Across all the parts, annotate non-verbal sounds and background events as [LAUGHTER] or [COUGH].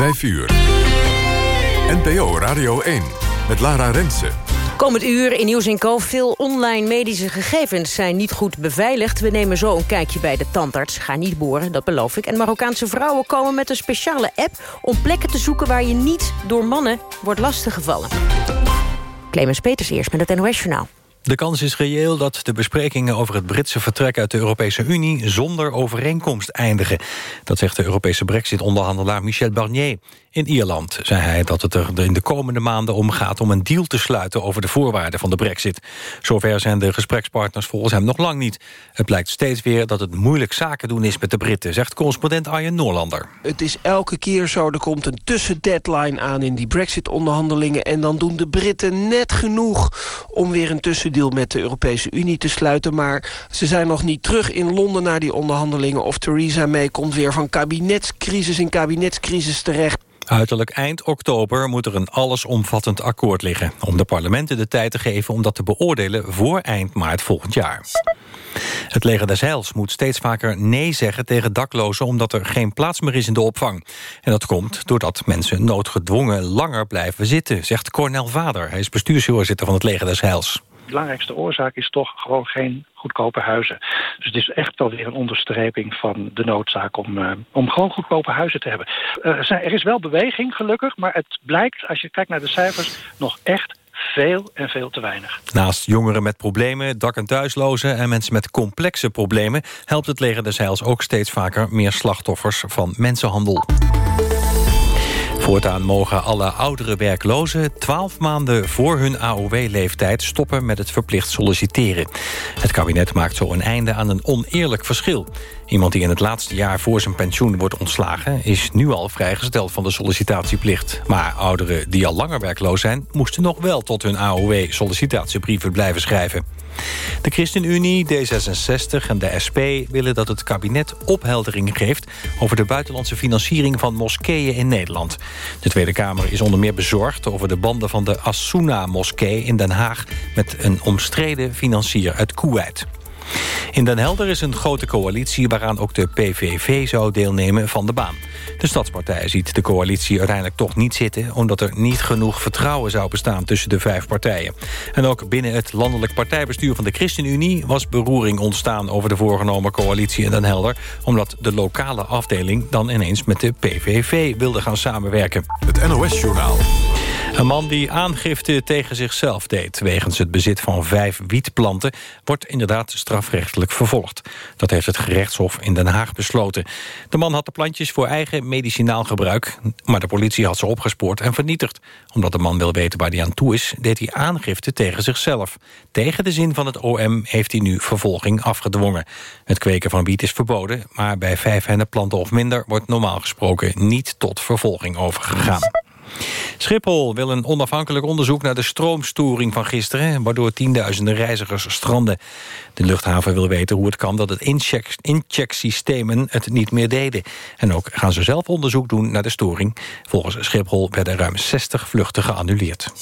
5 uur. NPO Radio 1 met Lara Rensen. Komend uur in Nieuws Co. Veel online medische gegevens zijn niet goed beveiligd. We nemen zo een kijkje bij de tandarts. Ga niet boren, dat beloof ik. En Marokkaanse vrouwen komen met een speciale app... om plekken te zoeken waar je niet door mannen wordt lastiggevallen. Clemens Peters eerst met het NOS-journaal. De kans is reëel dat de besprekingen over het Britse vertrek uit de Europese Unie zonder overeenkomst eindigen. Dat zegt de Europese brexit-onderhandelaar Michel Barnier. In Ierland zei hij dat het er in de komende maanden om gaat om een deal te sluiten over de voorwaarden van de brexit. Zover zijn de gesprekspartners volgens hem nog lang niet. Het blijkt steeds weer dat het moeilijk zaken doen is met de Britten, zegt correspondent Arjen Noorlander. Het is elke keer zo, er komt een tussendeadline aan in die brexit-onderhandelingen en dan doen de Britten net genoeg om weer een tussendeal met de Europese Unie te sluiten. Maar ze zijn nog niet terug in Londen naar die onderhandelingen of Theresa May komt weer van kabinetscrisis in kabinetscrisis terecht. Uiterlijk eind oktober moet er een allesomvattend akkoord liggen... om de parlementen de tijd te geven om dat te beoordelen... voor eind maart volgend jaar. Het leger des Heils moet steeds vaker nee zeggen tegen daklozen... omdat er geen plaats meer is in de opvang. En dat komt doordat mensen noodgedwongen langer blijven zitten... zegt Cornel Vader, hij is bestuursvoorzitter van het leger des Heils belangrijkste oorzaak is toch gewoon geen goedkope huizen. Dus het is echt wel weer een onderstreping van de noodzaak om, uh, om gewoon goedkope huizen te hebben. Uh, er is wel beweging gelukkig, maar het blijkt als je kijkt naar de cijfers nog echt veel en veel te weinig. Naast jongeren met problemen, dak- en thuislozen... en mensen met complexe problemen... helpt het leger des Heils ook steeds vaker meer slachtoffers van mensenhandel. Voortaan mogen alle oudere werklozen 12 maanden voor hun AOW-leeftijd stoppen met het verplicht solliciteren. Het kabinet maakt zo een einde aan een oneerlijk verschil. Iemand die in het laatste jaar voor zijn pensioen wordt ontslagen... is nu al vrijgesteld van de sollicitatieplicht. Maar ouderen die al langer werkloos zijn... moesten nog wel tot hun AOW-sollicitatiebrieven blijven schrijven. De ChristenUnie, D66 en de SP willen dat het kabinet opheldering geeft... over de buitenlandse financiering van moskeeën in Nederland. De Tweede Kamer is onder meer bezorgd over de banden van de Assouna-moskee in Den Haag... met een omstreden financier uit Kuwait. In Den Helder is een grote coalitie waaraan ook de PVV zou deelnemen van de baan. De Stadspartij ziet de coalitie uiteindelijk toch niet zitten... omdat er niet genoeg vertrouwen zou bestaan tussen de vijf partijen. En ook binnen het landelijk partijbestuur van de ChristenUnie... was beroering ontstaan over de voorgenomen coalitie in Den Helder... omdat de lokale afdeling dan ineens met de PVV wilde gaan samenwerken. Het NOS-journaal. Een man die aangifte tegen zichzelf deed... wegens het bezit van vijf wietplanten... wordt inderdaad strafrechtelijk vervolgd. Dat heeft het gerechtshof in Den Haag besloten. De man had de plantjes voor eigen medicinaal gebruik... maar de politie had ze opgespoord en vernietigd. Omdat de man wil weten waar hij aan toe is... deed hij aangifte tegen zichzelf. Tegen de zin van het OM heeft hij nu vervolging afgedwongen. Het kweken van wiet is verboden... maar bij vijf hennenplanten of minder... wordt normaal gesproken niet tot vervolging overgegaan. Schiphol wil een onafhankelijk onderzoek naar de stroomstoring van gisteren... waardoor tienduizenden reizigers stranden. De luchthaven wil weten hoe het kan dat het incheck, inchecksystemen het niet meer deden. En ook gaan ze zelf onderzoek doen naar de storing. Volgens Schiphol werden ruim 60 vluchten geannuleerd.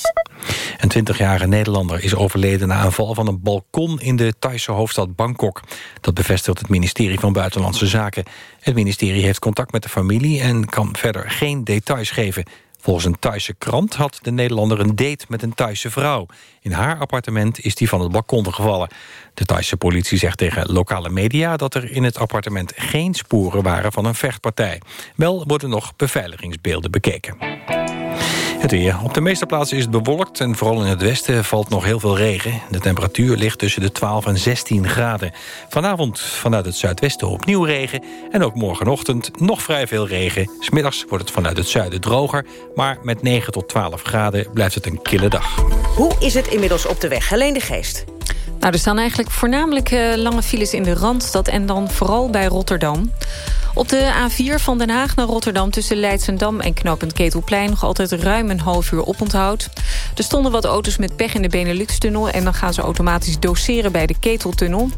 Een 20-jarige Nederlander is overleden na een val van een balkon in de Thaise hoofdstad Bangkok. Dat bevestigt het ministerie van Buitenlandse Zaken. Het ministerie heeft contact met de familie en kan verder geen details geven. Volgens een Thaise krant had de Nederlander een date met een Thaise vrouw. In haar appartement is die van het balkon gevallen. De Thaise politie zegt tegen lokale media dat er in het appartement geen sporen waren van een vechtpartij. Wel worden nog beveiligingsbeelden bekeken. Het weer. Op de meeste plaatsen is het bewolkt en vooral in het westen valt nog heel veel regen. De temperatuur ligt tussen de 12 en 16 graden. Vanavond vanuit het zuidwesten opnieuw regen en ook morgenochtend nog vrij veel regen. Smiddags wordt het vanuit het zuiden droger, maar met 9 tot 12 graden blijft het een kille dag. Hoe is het inmiddels op de weg? Helene de Geest. Nou, er staan eigenlijk voornamelijk uh, lange files in de Randstad... en dan vooral bij Rotterdam. Op de A4 van Den Haag naar Rotterdam tussen Leidsendam en knooppunt Ketelplein... nog altijd ruim een half uur oponthoud. Er stonden wat auto's met pech in de Benelux-tunnel... en dan gaan ze automatisch doseren bij de Keteltunnel.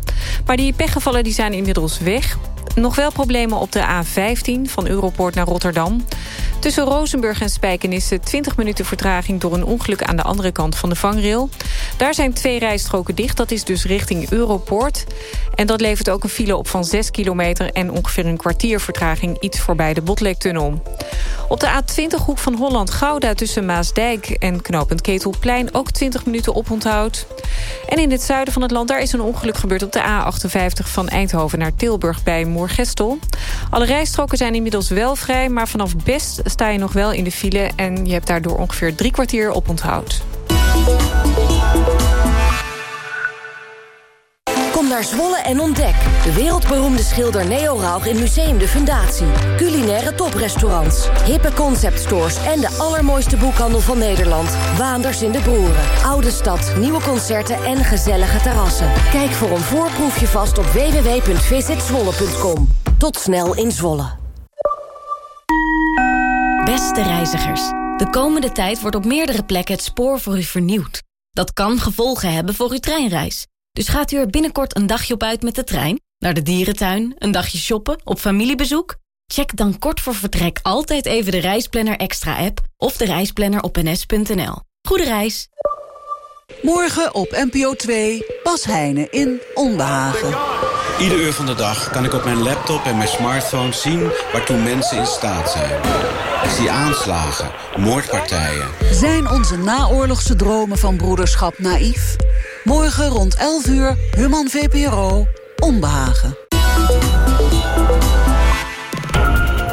Maar die pechgevallen die zijn inmiddels weg. Nog wel problemen op de A15 van Europoort naar Rotterdam. Tussen Rozenburg en Spijkenisse 20 minuten vertraging... door een ongeluk aan de andere kant van de vangrail. Daar zijn twee rijstroken dicht, dat is dus richting Europoort. En dat levert ook een file op van 6 kilometer... en ongeveer een kwartier vertraging iets voorbij de Botlektunnel. Op de A20 hoek van Holland-Gouda tussen Maasdijk en knooppunt Ketelplein... ook 20 minuten oponthoud. En in het zuiden van het land daar is een ongeluk gebeurd... op de A58 van Eindhoven naar Tilburg bij Moorgestel. Alle rijstroken zijn inmiddels wel vrij... maar vanaf Best sta je nog wel in de file... en je hebt daardoor ongeveer drie kwartier oponthoud. Kom naar Zwolle en ontdek. De wereldberoemde schilder Neo Rauch in Museum de Fundatie. Culinaire toprestaurants, hippe conceptstores... en de allermooiste boekhandel van Nederland. Waanders in de Broeren. Oude stad, nieuwe concerten en gezellige terrassen. Kijk voor een voorproefje vast op www.visitzwolle.com. Tot snel in Zwolle. Beste reizigers, de komende tijd wordt op meerdere plekken het spoor voor u vernieuwd. Dat kan gevolgen hebben voor uw treinreis. Dus gaat u er binnenkort een dagje op uit met de trein? Naar de dierentuin? Een dagje shoppen? Op familiebezoek? Check dan kort voor vertrek altijd even de Reisplanner Extra app of de reisplanner op ns.nl. Goede reis! Morgen op NPO 2, Bas Heijnen in Onbehagen. Ieder uur van de dag kan ik op mijn laptop en mijn smartphone zien waartoe mensen in staat zijn. Ik zie aanslagen, moordpartijen. Zijn onze naoorlogse dromen van broederschap naïef? Morgen rond 11 uur, Human VPRO, Onbehagen.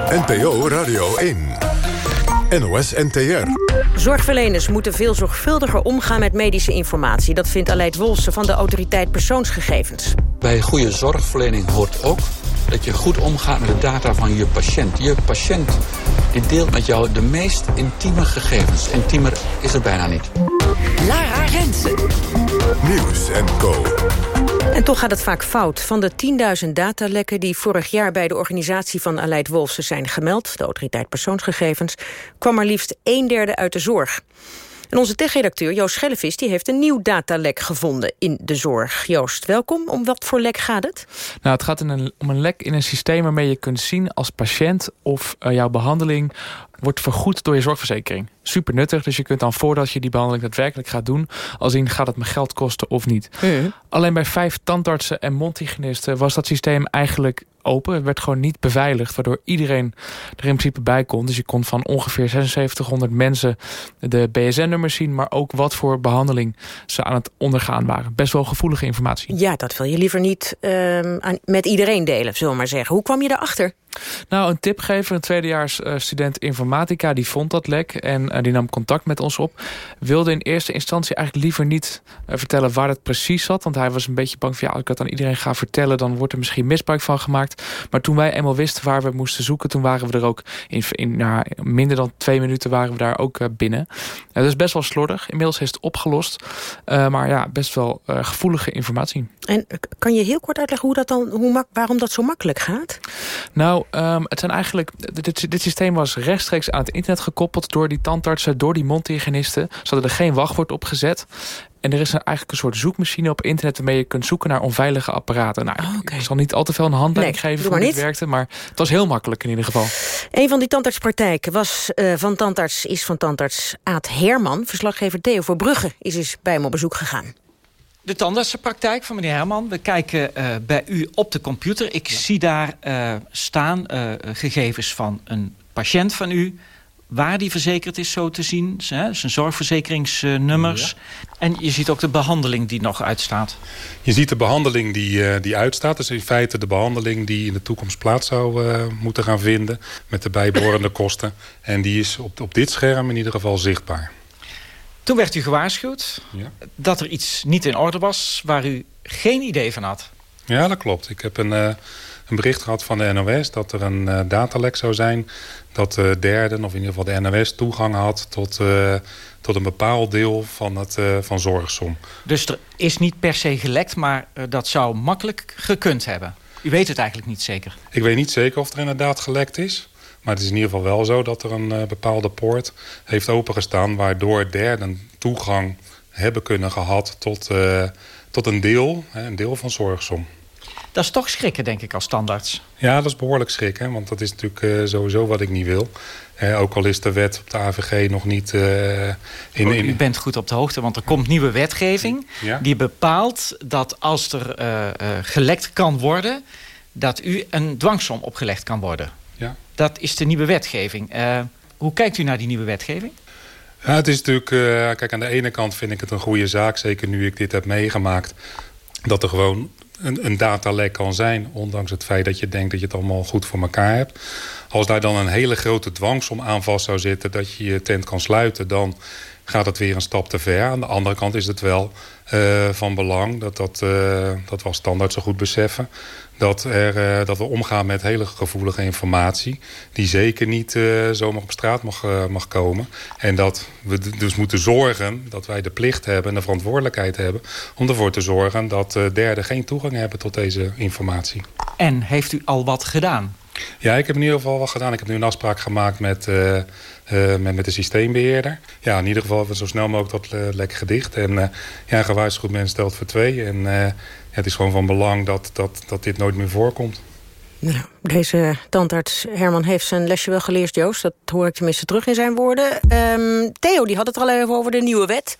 NPO Radio 1. NOS NTR. Zorgverleners moeten veel zorgvuldiger omgaan met medische informatie. Dat vindt Aleid Wolse van de autoriteit persoonsgegevens. Bij goede zorgverlening hoort ook dat je goed omgaat met de data van je patiënt. Je patiënt die deelt met jou de meest intieme gegevens. Intiemer is er bijna niet. Lara Rensen. Nieuws en Co. En toch gaat het vaak fout. Van de 10.000 datalekken die vorig jaar bij de organisatie van Aleid Wolfsen zijn gemeld, de autoriteit persoonsgegevens, kwam maar liefst een derde uit de zorg. En onze tech-redacteur Joost Schellevis die heeft een nieuw datalek gevonden in de zorg. Joost, welkom. Om wat voor lek gaat het? Nou, het gaat een, om een lek in een systeem waarmee je kunt zien als patiënt of uh, jouw behandeling wordt vergoed door je zorgverzekering. Super nuttig, dus je kunt dan voordat je die behandeling daadwerkelijk gaat doen... al zien gaat het me geld kosten of niet. Alleen bij vijf tandartsen en mondhygiënisten was dat systeem eigenlijk open. Het werd gewoon niet beveiligd, waardoor iedereen er in principe bij kon. Dus je kon van ongeveer 7600 mensen de BSN-nummers zien... maar ook wat voor behandeling ze aan het ondergaan waren. Best wel gevoelige informatie. Ja, dat wil je liever niet uh, met iedereen delen, zullen we maar zeggen. Hoe kwam je erachter? Nou, een tipgever, een tweedejaars uh, student informatica... die vond dat lek en uh, die nam contact met ons op. Wilde in eerste instantie eigenlijk liever niet uh, vertellen waar het precies zat. Want hij was een beetje bang van... ja, als ik dat aan iedereen ga vertellen... dan wordt er misschien misbruik van gemaakt. Maar toen wij eenmaal wisten waar we moesten zoeken... toen waren we er ook in, in nou, minder dan twee minuten waren we daar ook binnen. dat is best wel slordig. Inmiddels is het opgelost. maar ja, best wel gevoelige informatie. En kan je heel kort uitleggen hoe dat dan, hoe waarom dat zo makkelijk gaat? Nou, um, het zijn eigenlijk, dit, dit, systeem was rechtstreeks aan het internet gekoppeld... door die tandartsen, door die mondhygiënisten. Ze hadden er geen wachtwoord op gezet. En er is een, eigenlijk een soort zoekmachine op internet... waarmee je kunt zoeken naar onveilige apparaten. Nou, oh, okay. ik zal niet al te veel een handleiding nee, geven hoe het werkte... maar het was heel makkelijk in ieder geval. Een van die tandartspraktijken was, uh, van tandarts, is van tandarts Aad Herman. Verslaggever Theo voor Brugge is eens bij hem op bezoek gegaan. De tandartsenpraktijk van meneer Herman. We kijken uh, bij u op de computer. Ik ja. zie daar uh, staan uh, gegevens van een patiënt van u... waar die verzekerd is, zo te zien. Zijn zorgverzekeringsnummers. Ja. En je ziet ook de behandeling die nog uitstaat. Je ziet de behandeling die, die uitstaat. Dus in feite de behandeling die in de toekomst plaats zou moeten gaan vinden... met de bijbehorende [LAUGHS] kosten. En die is op, op dit scherm in ieder geval zichtbaar. Toen werd u gewaarschuwd ja. dat er iets niet in orde was... waar u geen idee van had. Ja, dat klopt. Ik heb een, uh, een bericht gehad van de NOS... dat er een datalek zou zijn... dat de derden, of in ieder geval de NOS, toegang had... tot, uh, tot een bepaald deel van, het, van zorgsom. Dus er is niet per se gelekt... maar dat zou makkelijk gekund hebben. U weet het eigenlijk niet zeker? Ik weet niet zeker of er inderdaad gelekt is... Maar het is in ieder geval wel zo dat er een bepaalde poort heeft opengestaan... waardoor derden toegang hebben kunnen gehad tot, tot een deel, een deel van zorgsom. Dat is toch schrikken, denk ik, als standaards. Ja, dat is behoorlijk schrikken, want dat is natuurlijk uh, sowieso wat ik niet wil. ook al is de wet op de AVG nog niet... in, in... U bent goed op de hoogte, want er komt nieuwe wetgeving... Ja? die bepaalt dat als er gelekt kan worden... dat u een dwangsom opgelegd kan worden. Ja. Dat is de nieuwe wetgeving. Uh, Hoe kijkt u naar die nieuwe wetgeving? Ja, het is natuurlijk, uh, kijk, aan de ene kant vind ik het een goede zaak, zeker nu ik dit heb meegemaakt, dat er gewoon een, een datalek kan zijn, ondanks het feit dat je denkt dat je het allemaal goed voor elkaar hebt. Als daar dan een hele grote dwangsom aan vast zou zitten dat je je tent kan sluiten, dan gaat het weer een stap te ver. Aan de andere kant is het wel uh, van belang, dat, dat, uh, dat we als standaard zo goed beseffen... Dat, er, uh, dat we omgaan met hele gevoelige informatie... die zeker niet zomaar op straat mag, mag komen. En dat we dus moeten zorgen dat wij de plicht hebben en de verantwoordelijkheid hebben... om ervoor te zorgen dat derden geen toegang hebben tot deze informatie. En heeft u al wat gedaan? Ja, ik heb in ieder geval wat gedaan. Ik heb nu een afspraak gemaakt met, uh, uh, met, met, de systeembeheerder. Ja, in ieder geval hebben we zo snel mogelijk dat uh, lek gedicht. En ja, gewaarschuwd men stelt voor twee. En het is gewoon van belang dat, dat, dat dit nooit meer voorkomt. Nou, deze tandarts Herman heeft zijn lesje wel geleerd, Joost. Dat hoor ik tenminste terug in zijn woorden. Um, Theo, die had het al even over de nieuwe wet.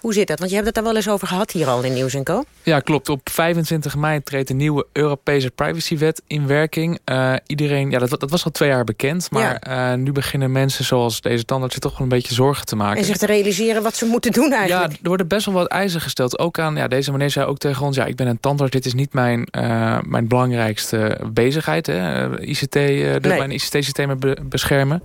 Hoe zit dat? Want je hebt het daar wel eens over gehad hier al in Nieuws Co. Ja, klopt. Op 25 mei treedt de nieuwe Europese privacywet in werking. Uh, iedereen, ja, dat, dat, was al twee jaar bekend. Maar ja. uh, nu beginnen mensen zoals deze tandarts zich toch wel een beetje zorgen te maken. En zich te realiseren wat ze moeten doen eigenlijk. Ja, er worden best wel wat eisen gesteld. Ook aan, ja, deze meneer zei ook tegen ons... ja, ik ben een tandarts, dit is niet mijn, uh, mijn belangrijkste bezigheid. Hè. ICT, nee. mijn ICT-systemen be beschermen.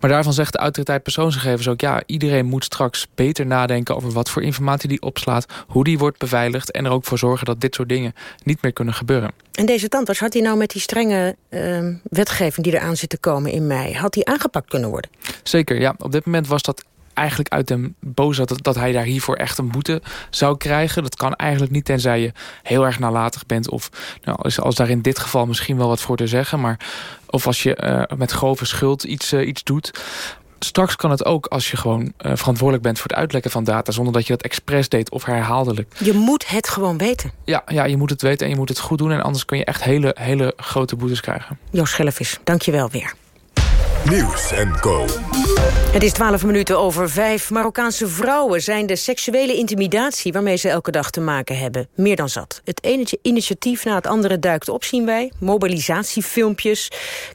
Maar daarvan zegt de autoriteit persoonsgegevens ook... ja, iedereen moet straks beter nadenken over wat voor informatie die opslaat... hoe die wordt beveiligd en er ook voor zorgen dat dit soort dingen niet meer kunnen gebeuren. En deze tandarts, had hij nou met die strenge uh, wetgeving die eraan zit te komen in mei... had die aangepakt kunnen worden? Zeker, ja. Op dit moment was dat eigenlijk uit hem boos dat, dat hij daar hiervoor echt een boete zou krijgen. Dat kan eigenlijk niet tenzij je heel erg nalatig bent. Of nou, als, als daar in dit geval misschien wel wat voor te zeggen. Maar of als je uh, met grove schuld iets, uh, iets doet. Straks kan het ook als je gewoon uh, verantwoordelijk bent voor het uitlekken van data... zonder dat je dat expres deed of herhaaldelijk. Je moet het gewoon weten. Ja, ja, je moet het weten en je moet het goed doen... en anders kun je echt hele, hele grote boetes krijgen. Joost Schellevis, dank je wel weer. Nieuws en Co. Het is 12 minuten over vijf. Marokkaanse vrouwen zijn de seksuele intimidatie... waarmee ze elke dag te maken hebben, meer dan zat. Het ene initiatief na het andere duikt op, zien wij. Mobilisatiefilmpjes,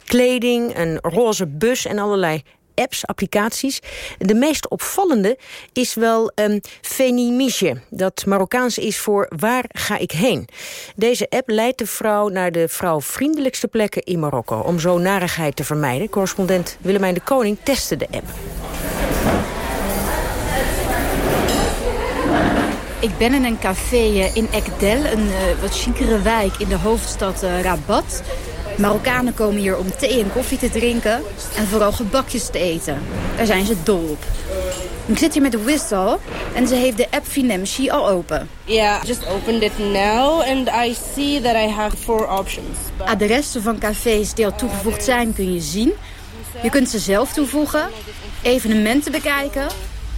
kleding, een roze bus en allerlei apps, applicaties. De meest opvallende is wel um, Fenimige. Dat Marokkaans is voor waar ga ik heen? Deze app leidt de vrouw naar de vrouwvriendelijkste plekken in Marokko... om zo narigheid te vermijden. Correspondent Willemijn de Koning testte de app. Ik ben in een café in Ekdel, een uh, wat chicere wijk in de hoofdstad uh, Rabat. Marokkanen komen hier om thee en koffie te drinken en vooral gebakjes te eten. Daar zijn ze dol op. Ik zit hier met Whistle en ze heeft de app Finemshi al open. Yeah, just opened it now and I see that I have four options. Adressen van cafés die al toegevoegd zijn kun je zien. Je kunt ze zelf toevoegen, evenementen bekijken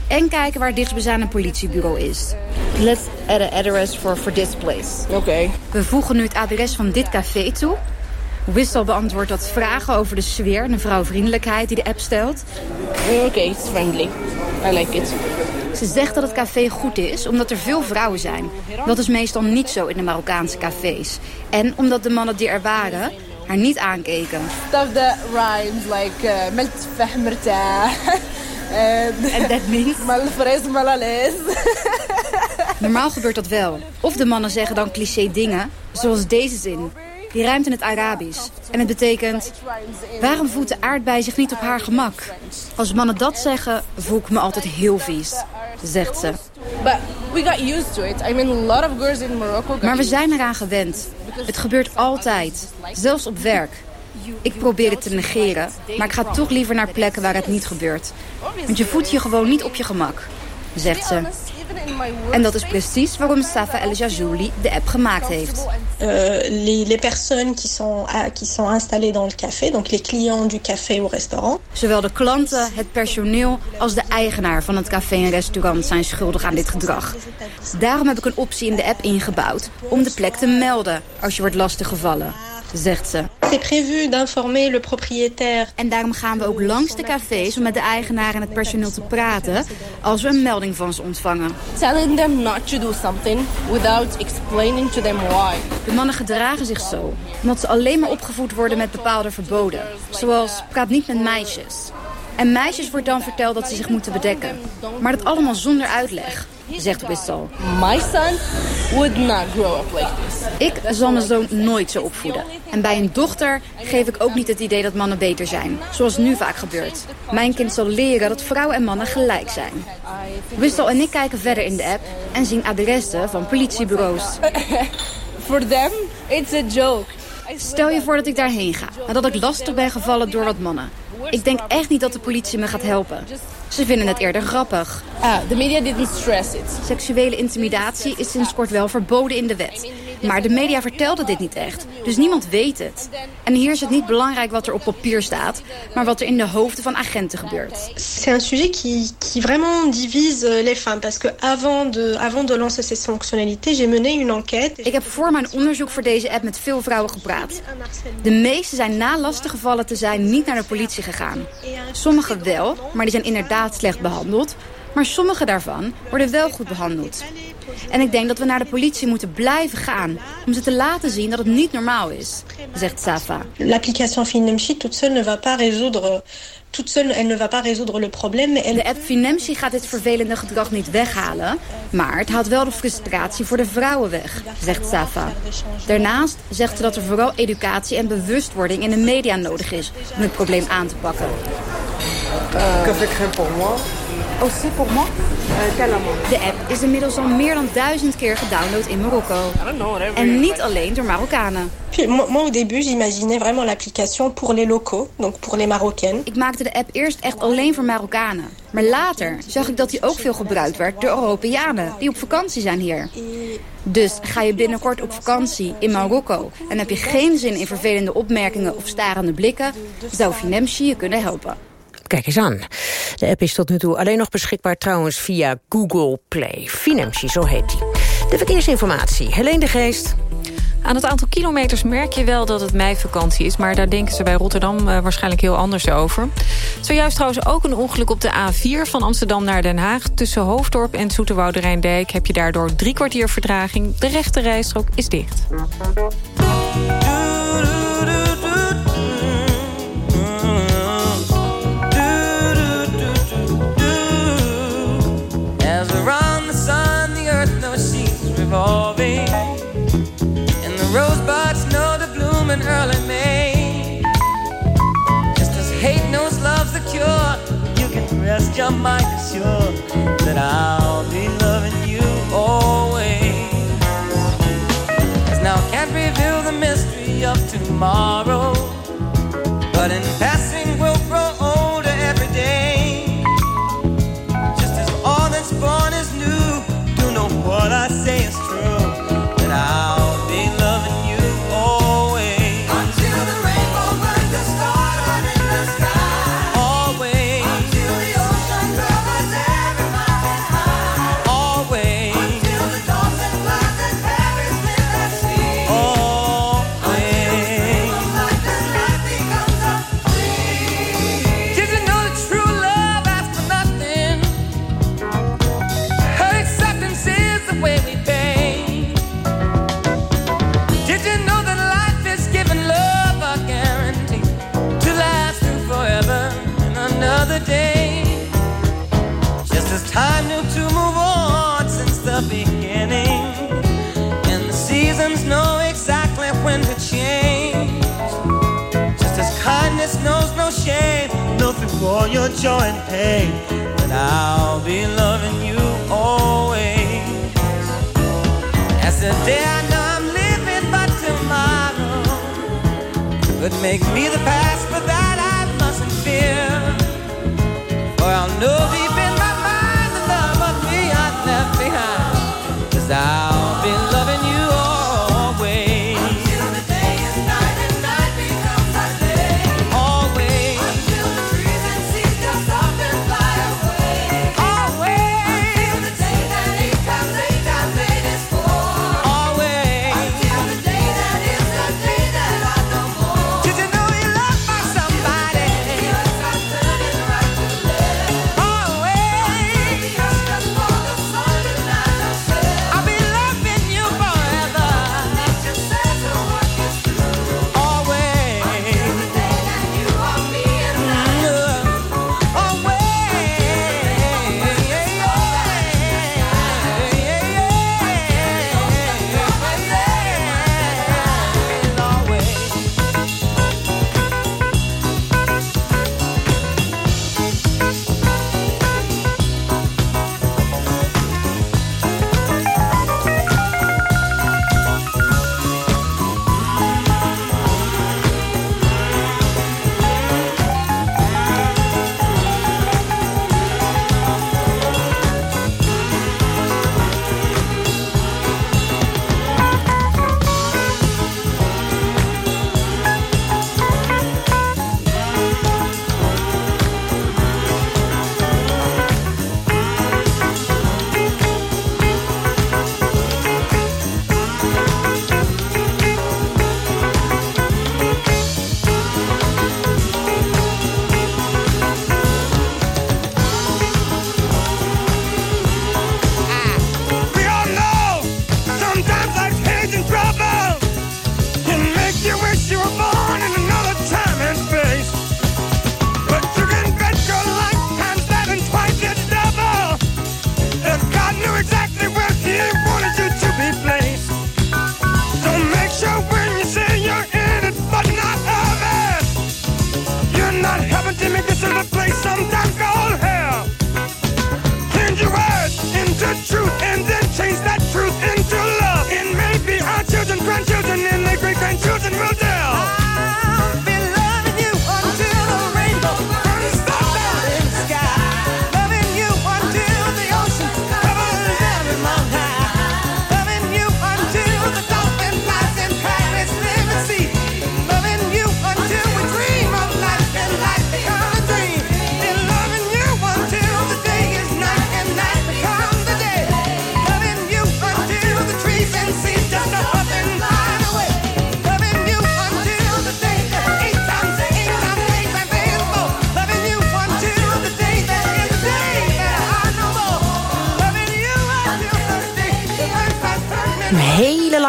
en kijken waar het dichtstbijzijnde politiebureau is. Let's add an address for, for this place. Oké. Okay. We voegen nu het adres van dit café toe. Wissel beantwoordt dat vragen over de sfeer en de vrouwvriendelijkheid die de app stelt. Oké, okay, it's friendly. I like it. Ze zegt dat het café goed is, omdat er veel vrouwen zijn. Dat is meestal niet zo in de Marokkaanse cafés. En omdat de mannen die er waren haar niet aankeken. Stuff that rhymes, like uh. And that means? Normaal gebeurt dat wel. Of de mannen zeggen dan cliché dingen, zoals deze zin. Die ruimt in het Arabisch. En het betekent, waarom voelt de aardbei zich niet op haar gemak? Als mannen dat zeggen, voel ik me altijd heel vies, zegt ze. Maar we zijn eraan gewend. Het gebeurt altijd, zelfs op werk. Ik probeer het te negeren, maar ik ga toch liever naar plekken waar het niet gebeurt. Want je voelt je gewoon niet op je gemak, zegt ze. En dat is precies waarom Safa El Jazouli de app gemaakt heeft. Uh, les, les personnes qui sont, qui sont installées dans le café, donc les clients du café ou restaurant. Zowel de klanten, het personeel als de eigenaar van het café en restaurant zijn schuldig aan dit gedrag. Daarom heb ik een optie in de app ingebouwd om de plek te melden als je wordt lastiggevallen zegt ze. C'est prévu d'informer le propriétaire. En daarom gaan we ook langs de cafés om met de eigenaar en het personeel te praten als we een melding van ze ontvangen. Telling them not to do something without explaining to them why. De mannen gedragen zich zo, omdat ze alleen maar opgevoed worden met bepaalde verboden. Zoals praat niet met meisjes. En meisjes wordt dan verteld dat ze zich moeten bedekken. Maar dat allemaal zonder uitleg, zegt Wissel. My son would not grow up like this. Ik zal mijn zoon nooit zo opvoeden. En bij een dochter geef ik ook niet het idee dat mannen beter zijn. Zoals nu vaak gebeurt. Mijn kind zal leren dat vrouwen en mannen gelijk zijn. Wissel en ik kijken verder in de app en zien adressen van politiebureaus. [LAUGHS] For them, it's a joke. Stel je voor dat ik daarheen ga, nadat ik lastig ben gevallen door wat mannen. Ik denk echt niet dat de politie me gaat helpen. Ze vinden het eerder grappig. Ah, the media didn't stress it. Seksuele intimidatie is sinds kort wel verboden in de wet. Maar de media vertelden dit niet echt, dus niemand weet het. En hier is het niet belangrijk wat er op papier staat, maar wat er in de hoofden van agenten gebeurt. C'est un sujet qui, qui vraiment divise euh, les femmes. Parce que avant de, avant de lancer ces fonctionnalités, j'ai mené une enquête. Ik heb voor mijn onderzoek voor deze app met veel vrouwen gepraat. De meeste zijn na lastiggevallen te zijn niet naar de politie gegaan. Sommigen wel, maar die zijn inderdaad slecht behandeld. Maar sommige daarvan worden wel goed behandeld. En ik denk dat we naar de politie moeten blijven gaan... om ze te laten zien dat het niet normaal is, zegt Safa. L'application Finemchi toute seule ne va pas résoudre... Toute seule, elle ne va pas résoudre le problème. De app Finemsi gaat dit vervelende gedrag niet weghalen... maar het haalt wel de frustratie voor de vrouwen weg, zegt Safa. Daarnaast zegt ze dat er vooral educatie en bewustwording in de media nodig is... om het probleem aan te pakken. Café crème pour moi. Aussi pour moi? De app is inmiddels al meer dan duizend keer gedownload in Marokko. En niet alleen door Marokkanen. Moi, au début, j'imaginais vraiment l'application pour les locaux, donc pour les Marocaines. Ik maakte de app eerst echt alleen voor Marokkanen. Maar later zag ik dat die ook veel gebruikt werd door Europeanen... die op vakantie zijn hier. Dus ga je binnenkort op vakantie in Marokko... en heb je geen zin in vervelende opmerkingen of starende blikken... zou Finemshi je kunnen helpen. Kijk eens aan. De app is tot nu toe alleen nog beschikbaar trouwens via Google Play. Finemci, zo heet die. De verkeersinformatie, Helene de Geest. Aan het aantal kilometers merk je wel dat het meivakantie is... maar daar denken ze bij Rotterdam eh, waarschijnlijk heel anders over. Zojuist trouwens ook een ongeluk op de A4 van Amsterdam naar Den Haag. Tussen Hoofddorp en Zoeterwoude Rijndijk heb je daardoor drie kwartier vertraging. De rechte rijstrook is dicht. Revolving. And the rosebuds know to bloom in early May. Just as hate knows love's the cure, you can rest your mind assured that I'll be loving you always. As now can't reveal the mystery of tomorrow. But in passing, and pain, that I'll be loving you always. As the day I know I'm living, but tomorrow could make me the past,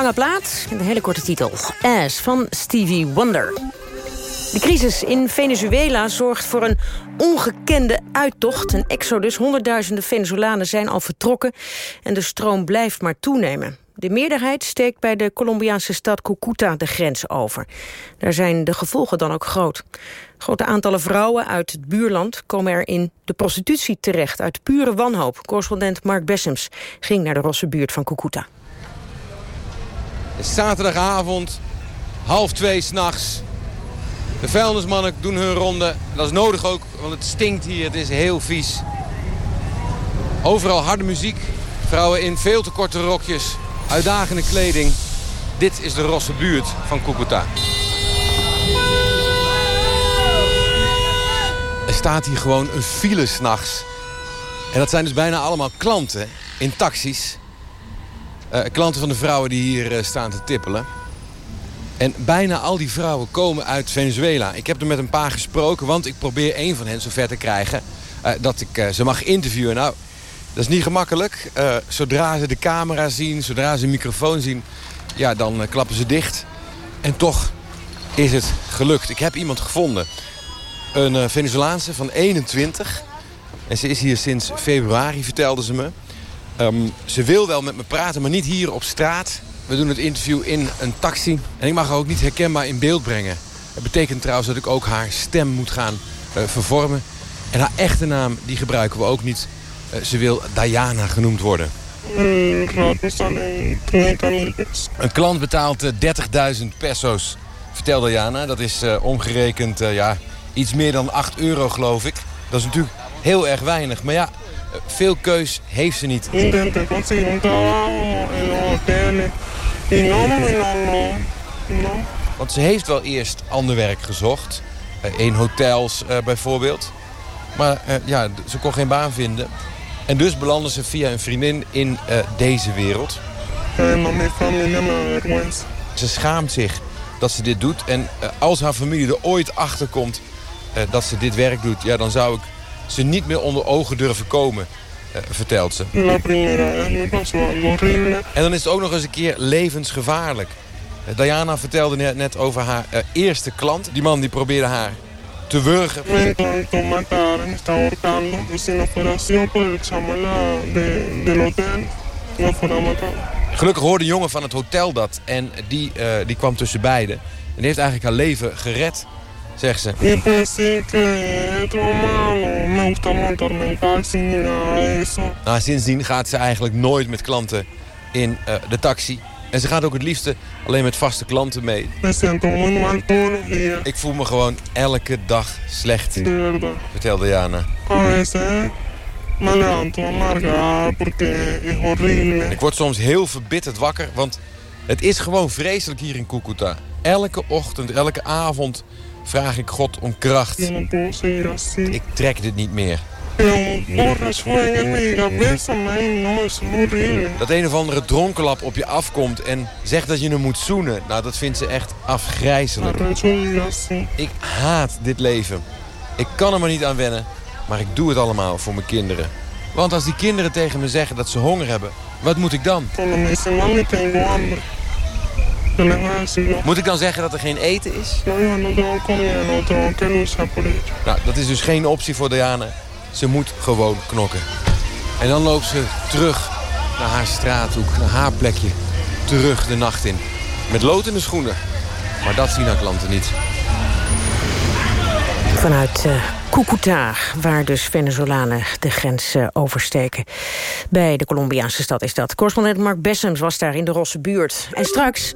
lange plaat, een hele korte titel. As van Stevie Wonder. De crisis in Venezuela zorgt voor een ongekende uittocht. Een exodus. Honderdduizenden Venezolanen zijn al vertrokken. En de stroom blijft maar toenemen. De meerderheid steekt bij de Colombiaanse stad Cucuta de grens over. Daar zijn de gevolgen dan ook groot. Grote aantallen vrouwen uit het buurland komen er in de prostitutie terecht... uit pure wanhoop. Correspondent Mark Bessems ging naar de rosse buurt van Cucuta. Zaterdagavond, half twee s'nachts. De vuilnismannen doen hun ronde. Dat is nodig ook, want het stinkt hier. Het is heel vies. Overal harde muziek. Vrouwen in veel te korte rokjes. Uitdagende kleding. Dit is de rosse buurt van Cucuta. Er staat hier gewoon een file s'nachts. En dat zijn dus bijna allemaal klanten in taxis. Uh, klanten van de vrouwen die hier uh, staan te tippelen. En bijna al die vrouwen komen uit Venezuela. Ik heb er met een paar gesproken, want ik probeer een van hen zover te krijgen... Uh, dat ik ze mag interviewen. Nou, dat is niet gemakkelijk. zodra ze de camera zien, zodra ze een microfoon zien... ja, dan klappen ze dicht. En toch is het gelukt. Ik heb iemand gevonden. Een Venezolaanse van 21. En ze is hier sinds februari, vertelde ze me. Um, ze wil wel met me praten, maar niet hier op straat. We doen het interview in een taxi. En ik mag haar ook niet herkenbaar in beeld brengen. Dat betekent trouwens dat ik ook haar stem moet gaan uh, vervormen. En haar echte naam, die gebruiken we ook niet. Uh, ze wil Diana genoemd worden. Een klant betaalt uh, 30.000 peso's, vertelde Diana. Dat is omgerekend ja, iets meer dan 8 euro, geloof ik. Dat is natuurlijk heel erg weinig. Maar ja, veel keus heeft ze niet. Want ze heeft wel eerst ander werk gezocht. In hotels uh, bijvoorbeeld. Maar uh, ja, ze kon geen baan vinden. En dus belandde ze via een vriendin in deze wereld. Ze schaamt zich dat ze dit doet. En als haar familie er ooit achter komt dat ze dit werk doet... Ja, dan zou ik ze niet meer onder ogen durven komen, uh, vertelt ze. En dan is het ook nog eens een keer levensgevaarlijk. Uh, Diana vertelde net, over haar uh, eerste klant. Die man die probeerde haar te wurgen. Gelukkig hoorde een jongen van het hotel dat en die, die kwam tussen beiden. En die heeft eigenlijk haar leven gered zegt ze. Nou, sindsdien gaat ze eigenlijk nooit met klanten in uh, de taxi. En ze gaat ook het liefste alleen met vaste klanten mee. Ik voel me gewoon elke dag slecht, vertelde Jana. Ik word soms heel verbitterd wakker, want het is gewoon vreselijk hier in Cucuta. Elke ochtend, elke avond vraag ik God om kracht. Ik trek dit niet meer. Dat een of andere dronkenlap op je afkomt en zegt dat je hem moet zoenen. Nou, dat vindt ze echt afgrijzelijk. Ik haat dit leven. Ik kan er maar niet aan wennen, maar ik doe het allemaal voor mijn kinderen. Want als die kinderen tegen me zeggen dat ze honger hebben, wat moet ik dan? Moet ik dan zeggen dat er geen eten is? Nou, dat is dus geen optie voor Diana. Ze moet gewoon knokken. En dan loopt ze terug naar haar straathoek, naar haar plekje. Terug de nacht in. Met lood in de schoenen. Maar dat zien haar klanten niet. Vanuit uh, Cucuta, waar dus Venezolanen de grens oversteken. Bij de Colombiaanse stad is dat. Correspondent Mark Bessems was daar in de Rosse buurt. En straks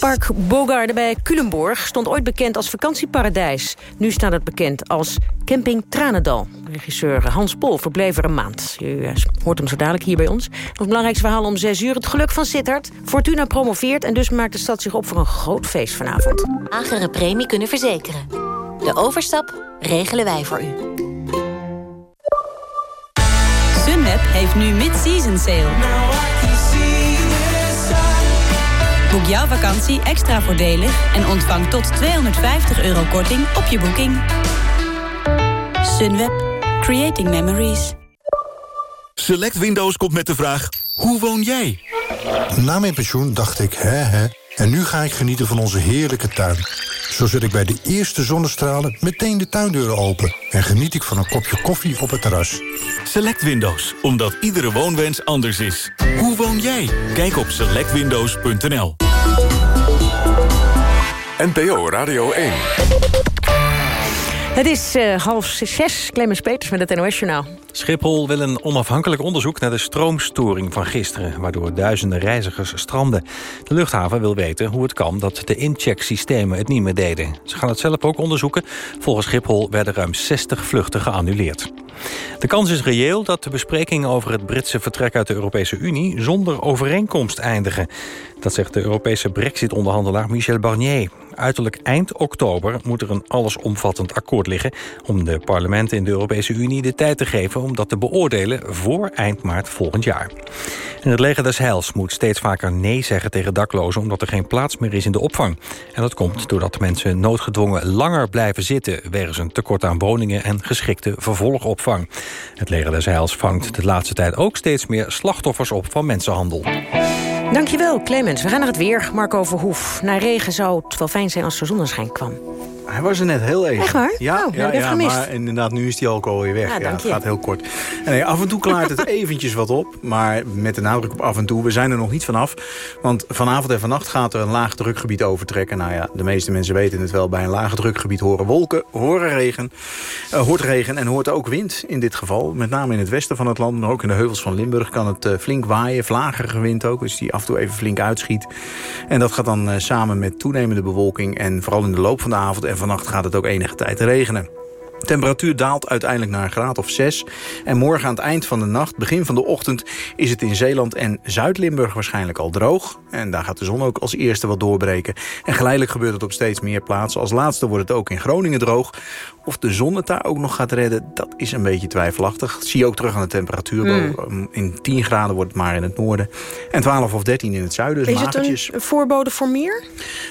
Park Bogarde bij Culemborg stond ooit bekend als vakantieparadijs. Nu staat het bekend als Camping Tranendal. Regisseur Hans Pol verbleef er een maand. U eh, hoort hem zo dadelijk hier bij ons. Nog belangrijkste verhaal om zes uur. Het geluk van Sittard. Fortuna promoveert en dus maakt de stad zich op voor een groot feest vanavond. Lagere premie kunnen verzekeren. De overstap regelen wij voor u. Sunweb heeft nu mid-season sale. Boek jouw vakantie extra voordelig en ontvang tot 250 euro korting op je boeking. Sunweb. Creating Memories. Select Windows komt met de vraag, hoe woon jij? Na mijn pensioen dacht ik, hè hè, en nu ga ik genieten van onze heerlijke tuin. Zo zet ik bij de eerste zonnestralen meteen de tuindeuren open... en geniet ik van een kopje koffie op het terras. Select Windows, omdat iedere woonwens anders is. Hoe woon jij? Kijk op selectwindows.nl. NPO Radio 1. Het is uh, half zes. Clemens Peters met het NOS-journaal. Schiphol wil een onafhankelijk onderzoek naar de stroomstoring van gisteren... waardoor duizenden reizigers stranden. De luchthaven wil weten hoe het kan dat de inchecksystemen het niet meer deden. Ze gaan het zelf ook onderzoeken. Volgens Schiphol werden ruim 60 vluchten geannuleerd. De kans is reëel dat de besprekingen over het Britse vertrek uit de Europese Unie zonder overeenkomst eindigen. Dat zegt de Europese brexit-onderhandelaar Michel Barnier. Uiterlijk eind oktober moet er een allesomvattend akkoord liggen... om de parlementen in de Europese Unie de tijd te geven... om dat te beoordelen voor eind maart volgend jaar. En het leger des Heils moet steeds vaker nee zeggen tegen daklozen... omdat er geen plaats meer is in de opvang. En dat komt doordat mensen noodgedwongen langer blijven zitten... wegens een tekort aan woningen en geschikte vervolgopvang. Het leger des Heils vangt de laatste tijd ook steeds meer slachtoffers op van mensenhandel. Dankjewel, Clemens. We gaan naar het weer. Marco Verhoef. Na regen zou het wel fijn zijn als er zonneschijn kwam. Hij was er net heel even. Echt waar? Ja, oh, ja, ja, ja maar inderdaad, nu is die alcohol weer weg. Ja, Ja, dank het gaat heel kort. En nee, af en toe klaart het [LAUGHS] eventjes wat op. Maar met de nadruk op af en toe. We zijn er nog niet vanaf. Want vanavond en vannacht gaat er een laag drukgebied overtrekken. Nou ja, de meeste mensen weten het wel. Bij een laag drukgebied horen wolken, horen regen. eh, hoort regen en hoort ook wind in dit geval. Met name in het westen van het land. Maar ook in de heuvels van Limburg kan het eh, flink waaien. Vlagerige wind ook. Dus die af en toe even flink uitschiet. En dat gaat dan eh, samen met toenemende bewolking. En vooral in de loop van de avond en vannacht gaat het ook enige tijd regenen. Temperatuur daalt uiteindelijk naar een graad of 6. En morgen aan het eind van de nacht, begin van de ochtend... is het in Zeeland en Zuid-Limburg waarschijnlijk al droog. En daar gaat de zon ook als eerste wat doorbreken. En geleidelijk gebeurt het op steeds meer plaatsen. Als laatste wordt het ook in Groningen droog. Of de zon het daar ook nog gaat redden, dat is een beetje twijfelachtig. Dat zie je ook terug aan de temperatuur. Mm. In 10 graden wordt het maar in het noorden. En 12 of 13 in het zuiden. Dus is het een voorbode voor meer?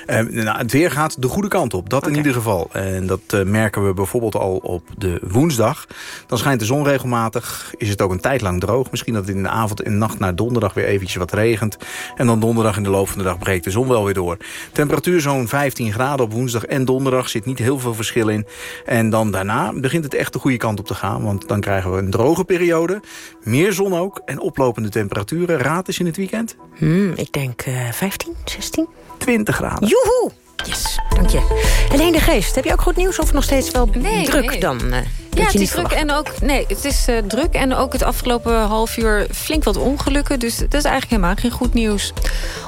Eh, nou, het weer gaat de goede kant op, dat in ieder geval. En dat eh, merken we bijvoorbeeld al op de woensdag. Dan schijnt de zon regelmatig, is het ook een tijd lang droog. Misschien dat het in de avond en nacht naar donderdag weer eventjes wat regent. En dan donderdag in de loop van de dag breekt de zon wel weer door. Temperatuur zo'n 15 graden op woensdag en donderdag. Zit niet heel veel verschil in. En dan daarna begint het echt de goede kant op te gaan. Want dan krijgen we een droge periode. Meer zon ook en oplopende temperaturen. Raad is in het weekend? Hmm, ik denk eh 15, 16? 20 graden. Joehoe! Yes, dank je. Helene de Geest, heb je ook goed nieuws of nog steeds wel Nee, druk nee. dan? eh, Ja, het is druk en ook nee, het is eh, druk en ook het afgelopen half uur flink wat ongelukken. Dus dat is eigenlijk helemaal geen goed nieuws.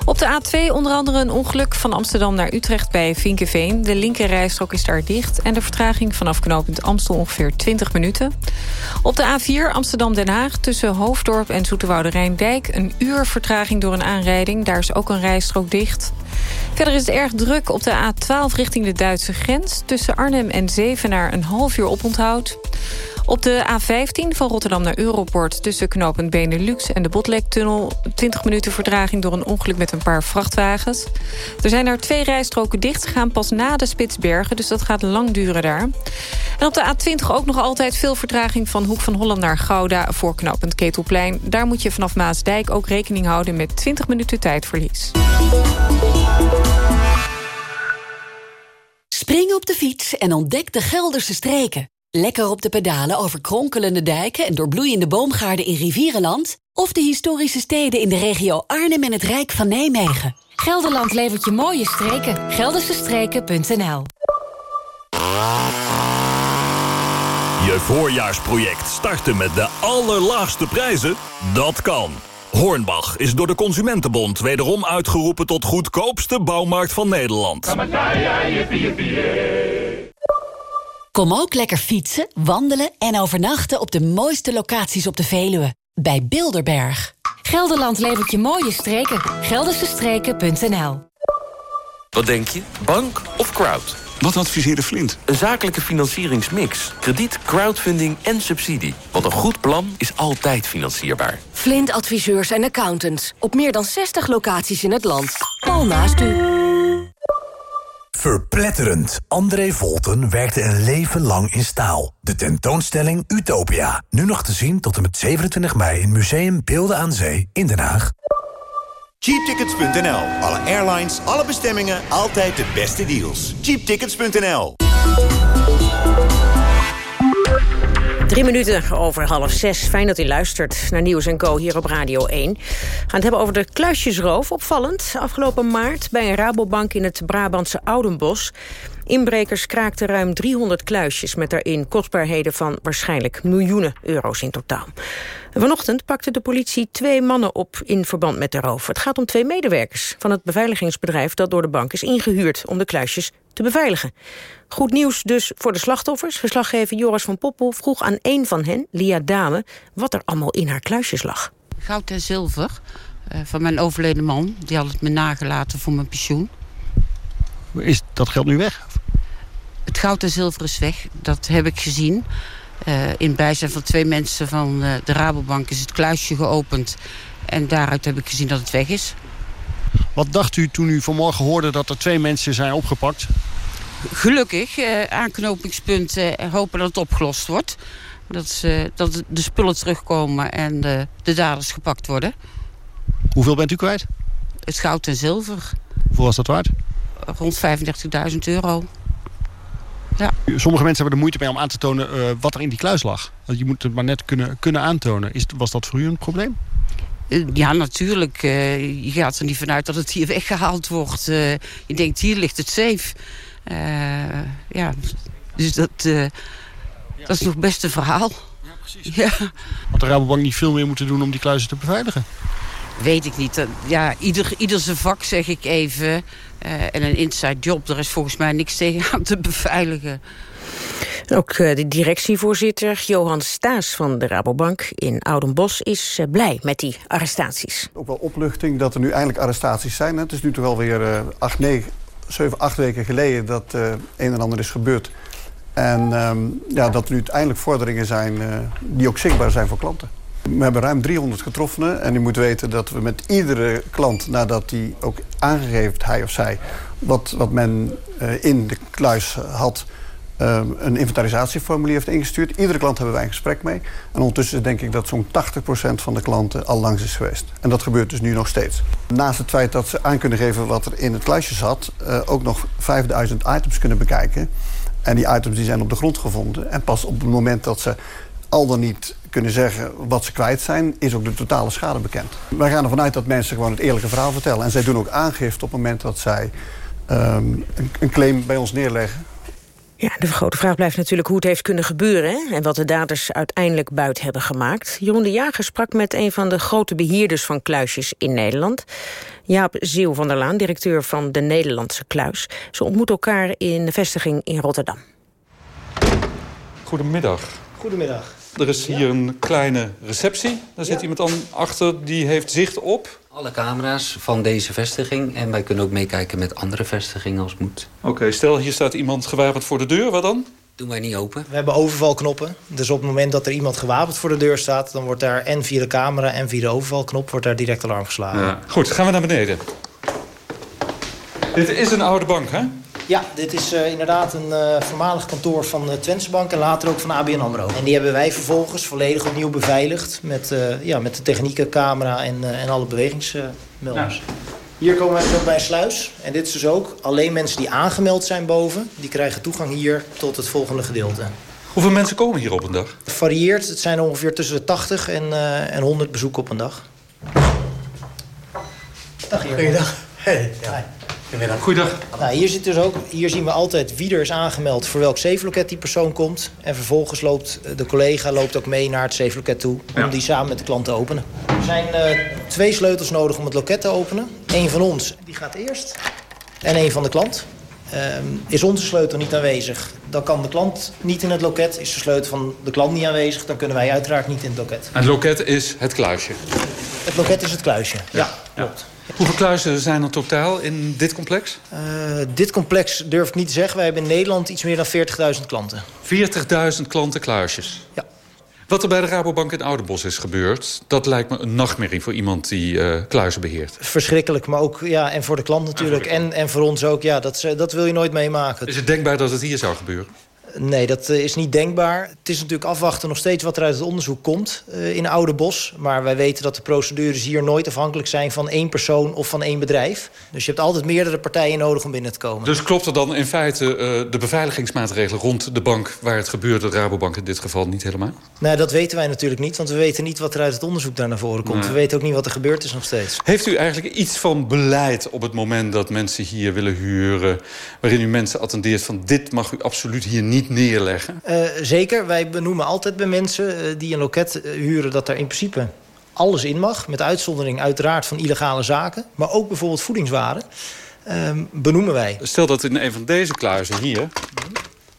Op de A2 onder andere een ongeluk van Amsterdam naar Utrecht bij Vinkenveen. De linkerrijstrook is daar dicht en de vertraging vanaf knooppunt Amstel ongeveer 20 minuten. Op de A4 Amsterdam-Den Haag tussen Hoofddorp en Zoeterwoude Rijndijk een uur vertraging door een aanrijding. Daar is ook een rijstrook dicht. Verder is het erg druk op de A12 richting de Duitse grens. Tussen Arnhem en Zevenaar een half uur oponthoud. Op de A15 van Rotterdam naar Europort... tussen knooppunt Benelux en de Botlektunnel... 20 minuten verdraging door een ongeluk met een paar vrachtwagens. Er zijn er twee rijstroken dicht. Gaan pas na de Spitsbergen, dus dat gaat lang duren daar. En op de A20 ook nog altijd veel vertraging... van Hoek van Holland naar Gouda voor knooppunt Ketelplein. Daar moet je vanaf Maasdijk ook rekening houden... met 20 minuten tijdverlies. Spring op de fiets en ontdek de Gelderse streken. Lekker op de pedalen over kronkelende dijken en doorbloeiende boomgaarden in Rivierenland... of de historische steden in de regio Arnhem en het Rijk van Nijmegen. Gelderland levert je mooie streken. Geldersestreken.nl Je voorjaarsproject starten met de allerlaagste prijzen? Dat kan. Hornbach is door de Consumentenbond wederom uitgeroepen tot goedkoopste bouwmarkt van Nederland. Kom ook lekker fietsen, wandelen en overnachten op de mooiste locaties op de Veluwe. Bij Bilderberg. Gelderland levert je mooie streken. Geldersestreken.nl Wat denk je? Bank of crowd? Wat adviseerde Flint? Een zakelijke financieringsmix. Krediet, crowdfunding en subsidie. Want een goed plan is altijd financierbaar. Flint adviseurs en accountants. Op meer dan 60 locaties in het land. Al naast u. Verpletterend. André Volten werkte een leven lang in staal. De tentoonstelling Utopia. Nu nog te zien tot en met 27 mei in Museum Beelden aan Zee in Den Haag. Cheaptickets.nl. Alle airlines, alle bestemmingen, altijd de beste deals. Cheaptickets.nl. Drie minuten over half zes. Fijn dat u luistert naar Nieuws Co hier op Radio 1. We gaan het hebben over de kluisjesroof. Opvallend, afgelopen maart bij een Rabobank in het Brabantse Oudenbos. Inbrekers kraakten ruim 300 kluisjes... met daarin kostbaarheden van waarschijnlijk miljoenen euro's in totaal. vanochtend pakte de politie twee mannen op in verband met de roof. Het gaat om twee medewerkers van het beveiligingsbedrijf... dat door de bank is ingehuurd om de kluisjes te beveiligen. Goed nieuws dus voor de slachtoffers. Verslaggever Joris van Poppel vroeg aan een van hen, Lia Dame... wat er allemaal in haar kluisjes lag. Goud en zilver uh, van mijn overleden man. Die had het me nagelaten voor mijn pensioen. Is dat geld nu weg? Het goud en zilver is weg. Dat heb ik gezien. Uh, in bijzijn van twee mensen van uh, de Rabobank is het kluisje geopend. En daaruit heb ik gezien dat het weg is. Wat dacht u toen u vanmorgen hoorde dat er twee mensen zijn opgepakt? Gelukkig, uh, aanknopingspunt, hopen dat het opgelost wordt. Dat, dat de spullen terugkomen en de daders gepakt worden. Hoeveel bent u kwijt? Het goud en zilver. Hoeveel was dat waard? Rond 35.000 euro. Ja. Sommige mensen hebben er moeite mee om aan te tonen uh, wat er in die kluis lag. Je moet het maar net kunnen, kunnen aantonen. Is, was dat voor u een probleem? Uh, ja, natuurlijk. Uh, je gaat er niet vanuit dat het hier [LAUGHS] weggehaald wordt. je denkt, hier ligt het safe. ja, dus dat, dat is nog best een verhaal. Ja, precies. Ja. Had de Rabobank niet veel meer moeten doen om die kluizen te beveiligen? Weet ik niet. Ja, ieder, ieder zijn vak, zeg ik even. Uh, en een inside job, er is volgens mij niks tegen aan te beveiligen. Ook uh, de directievoorzitter Johan Staes van de Rabobank in Oudenbos... is uh, blij met die arrestaties. Ook wel opluchting dat er nu eindelijk arrestaties zijn. Hè. Het is nu toch alweer acht, negen, zeven, acht weken geleden... dat een en ander is gebeurd. En um, ja, dat er nu uiteindelijk vorderingen zijn die ook zichtbaar zijn voor klanten. We hebben ruim 300 getroffenen. En u moet weten dat we met iedere klant, nadat hij ook aangegeven hij of zij, wat, wat men uh, in de kluis had, uh, een inventarisatieformulier heeft ingestuurd. Iedere klant hebben wij een gesprek mee. En ondertussen denk ik dat zo'n 80% van de klanten al langs is geweest. En dat gebeurt dus nu nog steeds. Naast het feit dat ze aan kunnen geven wat er in het kluisje zat... Uh, ook nog 5000 items kunnen bekijken. En die items die zijn op de grond gevonden. En pas op het moment dat ze al dan niet kunnen zeggen wat ze kwijt zijn... is ook de totale schade bekend. Wij gaan ervan uit dat mensen gewoon het eerlijke verhaal vertellen. En zij doen ook aangifte op het moment dat zij um, een, een claim bij ons neerleggen. Ja, de grote vraag blijft natuurlijk hoe het heeft kunnen gebeuren... Hè? en wat de daders uiteindelijk buiten hebben gemaakt. Jeroen de Jager sprak met een van de grote beheerders van kluisjes in Nederland. Jaap Zeeuw van der Laan, directeur van de Nederlandse kluis. Ze ontmoeten elkaar in de vestiging in Rotterdam. Goedemiddag. Goedemiddag. Er is hier een kleine receptie. Daar zit iemand dan achter die heeft zicht op. Alle camera's van deze vestiging. En wij kunnen ook meekijken met andere vestigingen als het moet. Oké, stel hier staat iemand gewapend voor de deur. Wat dan? Doen wij niet open. We hebben overvalknoppen. Dus op het moment dat er iemand gewapend voor de deur staat... dan wordt daar en via de camera en via de overvalknop wordt daar direct alarm geslagen. Ja. Goed, gaan we naar beneden. Dit is een oude bank, hè? Ja, dit is uh, inderdaad een uh, voormalig kantoor van de Twentse Bank... en later ook van ABN AMRO. En die hebben wij vervolgens volledig opnieuw beveiligd... met, uh, ja, met de technieken, camera en, en alle bewegingsmelders. Ja. Hier komen wij ook bij een sluis. En dit is dus ook alleen mensen die aangemeld zijn boven... die krijgen toegang hier tot het volgende gedeelte. Hoeveel mensen komen hier op een dag? Het varieert. Het zijn ongeveer tussen de 80 en, en 100 bezoeken op een dag. Dag hier. Goeiedag. Hey. Ja. Goeiedag. Nou, hier, zit dus ook, hier zien we altijd wie er is aangemeld voor welk safe-loket die persoon komt. En vervolgens loopt de collega loopt ook mee naar het safe-loket toe om ja. die samen met de klant te openen. Er zijn uh, twee sleutels nodig om het loket te openen. Eén van ons, die gaat eerst. En één van de klant. Uh, is onze sleutel niet aanwezig, dan kan de klant niet in het loket. Is de sleutel van de klant niet aanwezig, dan kunnen wij uiteraard niet in het loket. En het loket is het kluisje? Het loket is het kluisje, ja, ja klopt. Hoeveel kluizen zijn er totaal in dit complex? Uh, dit complex durf ik niet te zeggen. Wij hebben in Nederland iets meer dan 40.000 klanten. 40.000 klanten kluisjes? Ja. Wat er bij de Rabobank in Oudenbos is gebeurd... dat lijkt me een nachtmerrie voor iemand die uh, kluizen beheert. Verschrikkelijk, maar ook ja, en voor de klant natuurlijk. En, en voor ons ook, ja, dat, dat wil je nooit meemaken. Is het denkbaar dat het hier zou gebeuren? Nee, dat eh, is niet denkbaar. Het is natuurlijk afwachten nog steeds wat er uit het onderzoek komt uh, in Oude Bos. Maar wij weten dat de procedures hier nooit afhankelijk zijn van één persoon of van één bedrijf. Dus je hebt altijd meerdere partijen nodig om binnen te komen. Dus klopt er dan in feite uh, de beveiligingsmaatregelen rond de bank waar het gebeurde, de Rabobank in dit geval, niet helemaal? Nee, dat weten wij natuurlijk niet, want we weten niet wat er uit het onderzoek daar naar voren komt. Nee. We weten ook niet wat er gebeurd is nog steeds. Heeft u eigenlijk iets van beleid op het moment dat mensen hier willen huren, waarin u mensen attendeert van dit mag u absoluut hier niet neerleggen? Uh, zeker. Wij benoemen altijd bij mensen uh, die een loket uh, huren... dat er in principe alles in mag. Met uitzondering uiteraard van illegale zaken. Maar ook bijvoorbeeld voedingswaren. Ehm, benoemen wij. Stel dat in een van deze kluizen hier...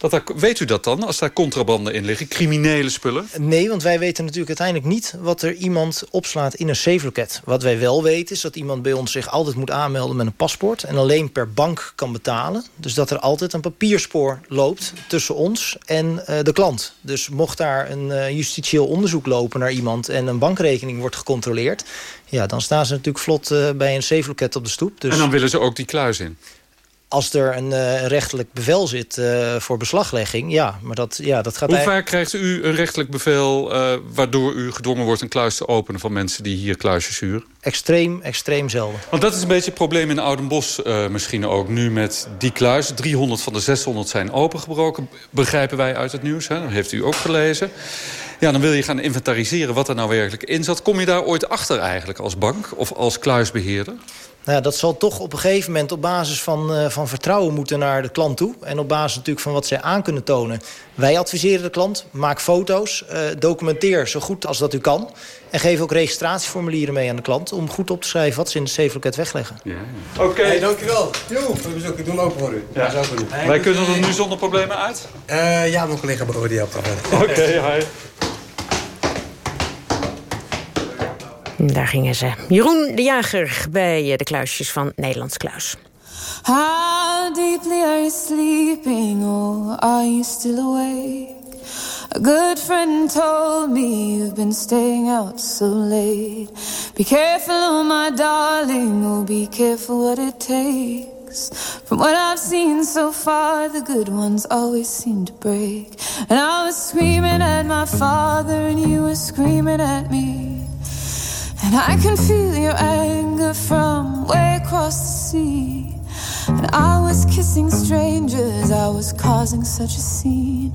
Dat daar, weet u dat dan, als daar contrabanden in liggen? Criminele spullen? Nee, want wij weten natuurlijk uiteindelijk niet... wat er iemand opslaat in een safe-loket. Wat wij wel weten is dat iemand bij ons zich altijd moet aanmelden met een paspoort... en alleen per bank kan betalen. Dus dat er altijd een papierspoor loopt tussen ons en uh, de klant. Dus mocht daar een uh, justitieel onderzoek lopen naar iemand... en een bankrekening wordt gecontroleerd... ja, dan staan ze natuurlijk vlot uh, bij een safe-loket op de stoep. Dus... En dan willen ze ook die kluis in? Als er een uh, rechtelijk bevel zit uh, voor beslaglegging, ja. Maar dat, ja, dat gaat Hoe vaak krijgt u een rechtelijk bevel... Uh, waardoor u gedwongen wordt een kluis te openen... van mensen die hier kluisjes huren? Extreem, extreem zelden. Want dat is een beetje het probleem in Oudenbos misschien ook nu met die kluis. 300 van de 600 zijn opengebroken, begrijpen wij uit het nieuws. Hè? Dat heeft u ook gelezen. Ja, dan wil je gaan inventariseren wat er nou werkelijk in zat. Kom je daar ooit achter eigenlijk als bank of als kluisbeheerder? Nou ja, dat zal toch op een gegeven moment op basis van, uh, van vertrouwen moeten naar de klant toe. En op basis natuurlijk van wat zij aan kunnen tonen. Wij adviseren de klant, maak foto's, uh, documenteer zo goed als dat u kan. En geef ook registratieformulieren mee aan de klant... om goed op te schrijven wat ze in de safe wegleggen. Ja, ja. Oké. Okay. Hey, dankjewel. Jo, we ook doen open voor u. Ja. Dat is ook hey, Wij kunnen er nu zonder problemen uit? Uh, ja, mijn collega Bro die helpt Oké, okay, hi. Daar gingen ze. Jeroen de Jager bij de kluisjes van Nederlands Kluis. How deeply are you sleeping or are you still awake? A good friend told me you've been staying out so late. Be careful, oh my darling, oh be careful what it takes. From what I've seen so far, the good ones always seem to break. And I was screaming at my father, and you were screaming at me. And I can feel your anger from way across the sea. And I was kissing strangers, I was causing such a scene.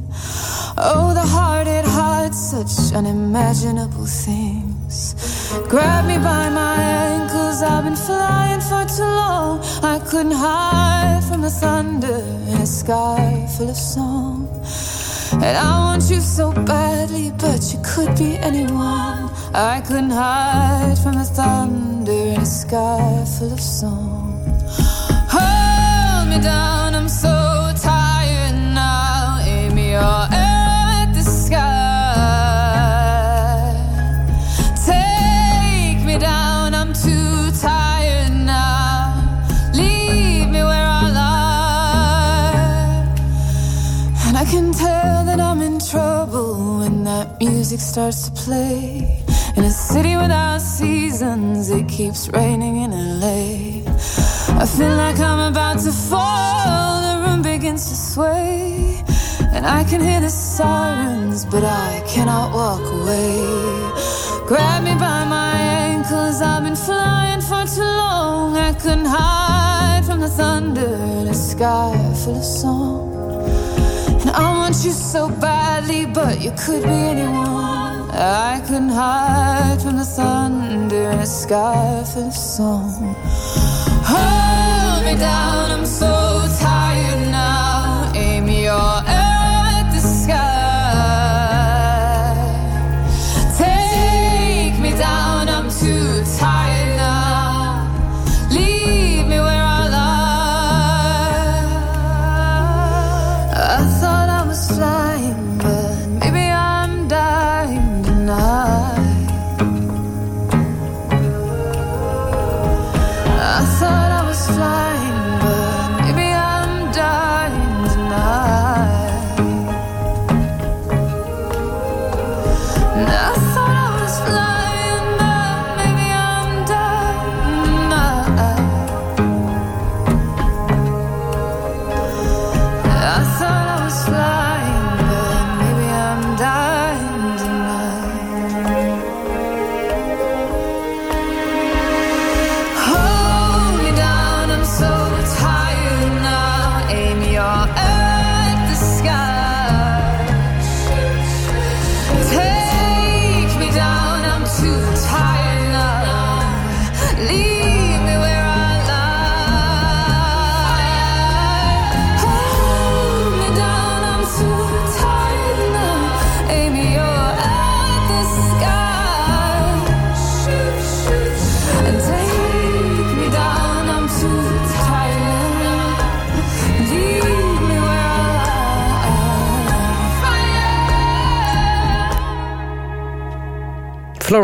Oh, the heart, it hides such unimaginable things. Grab me by my ankles, I've been flying for too long. I couldn't hide from the thunder in a sky full of song. And I want you so badly, but you could be anyone. I couldn't hide from the thunder in a sky full of song. Hold me down, music starts to play. In a city without seasons, it keeps raining in LA. I feel like I'm about to fall, the room begins to sway. And I can hear the sirens, but I cannot walk away. Grab me by my ankles, I've been flying for too long. I couldn't hide from the thunder in a sky full of song. And I want you so badly, but you could be anyone. I couldn't hide from the thunder in a sky full of song. Hold me down, I'm so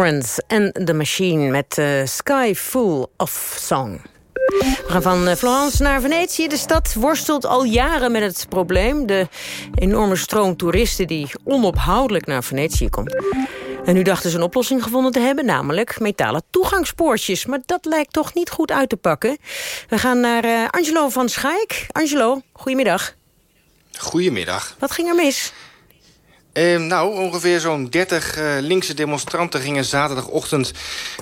Florence and the Machine met uh, Sky Full of Song. We gaan van uh, Florence naar Venetië. De stad worstelt al jaren met het probleem. De enorme stroom toeristen die onophoudelijk naar Venetië komt. En nu dachten ze een oplossing gevonden te hebben, namelijk metalen toegangspoortjes. Maar dat lijkt toch niet goed uit te pakken. We gaan naar uh, Angelo van Schaik. Angelo, goedemiddag. Goedemiddag. Wat ging er mis? Uh, nou, ongeveer zo'n 30 uh, linkse demonstranten gingen zaterdagochtend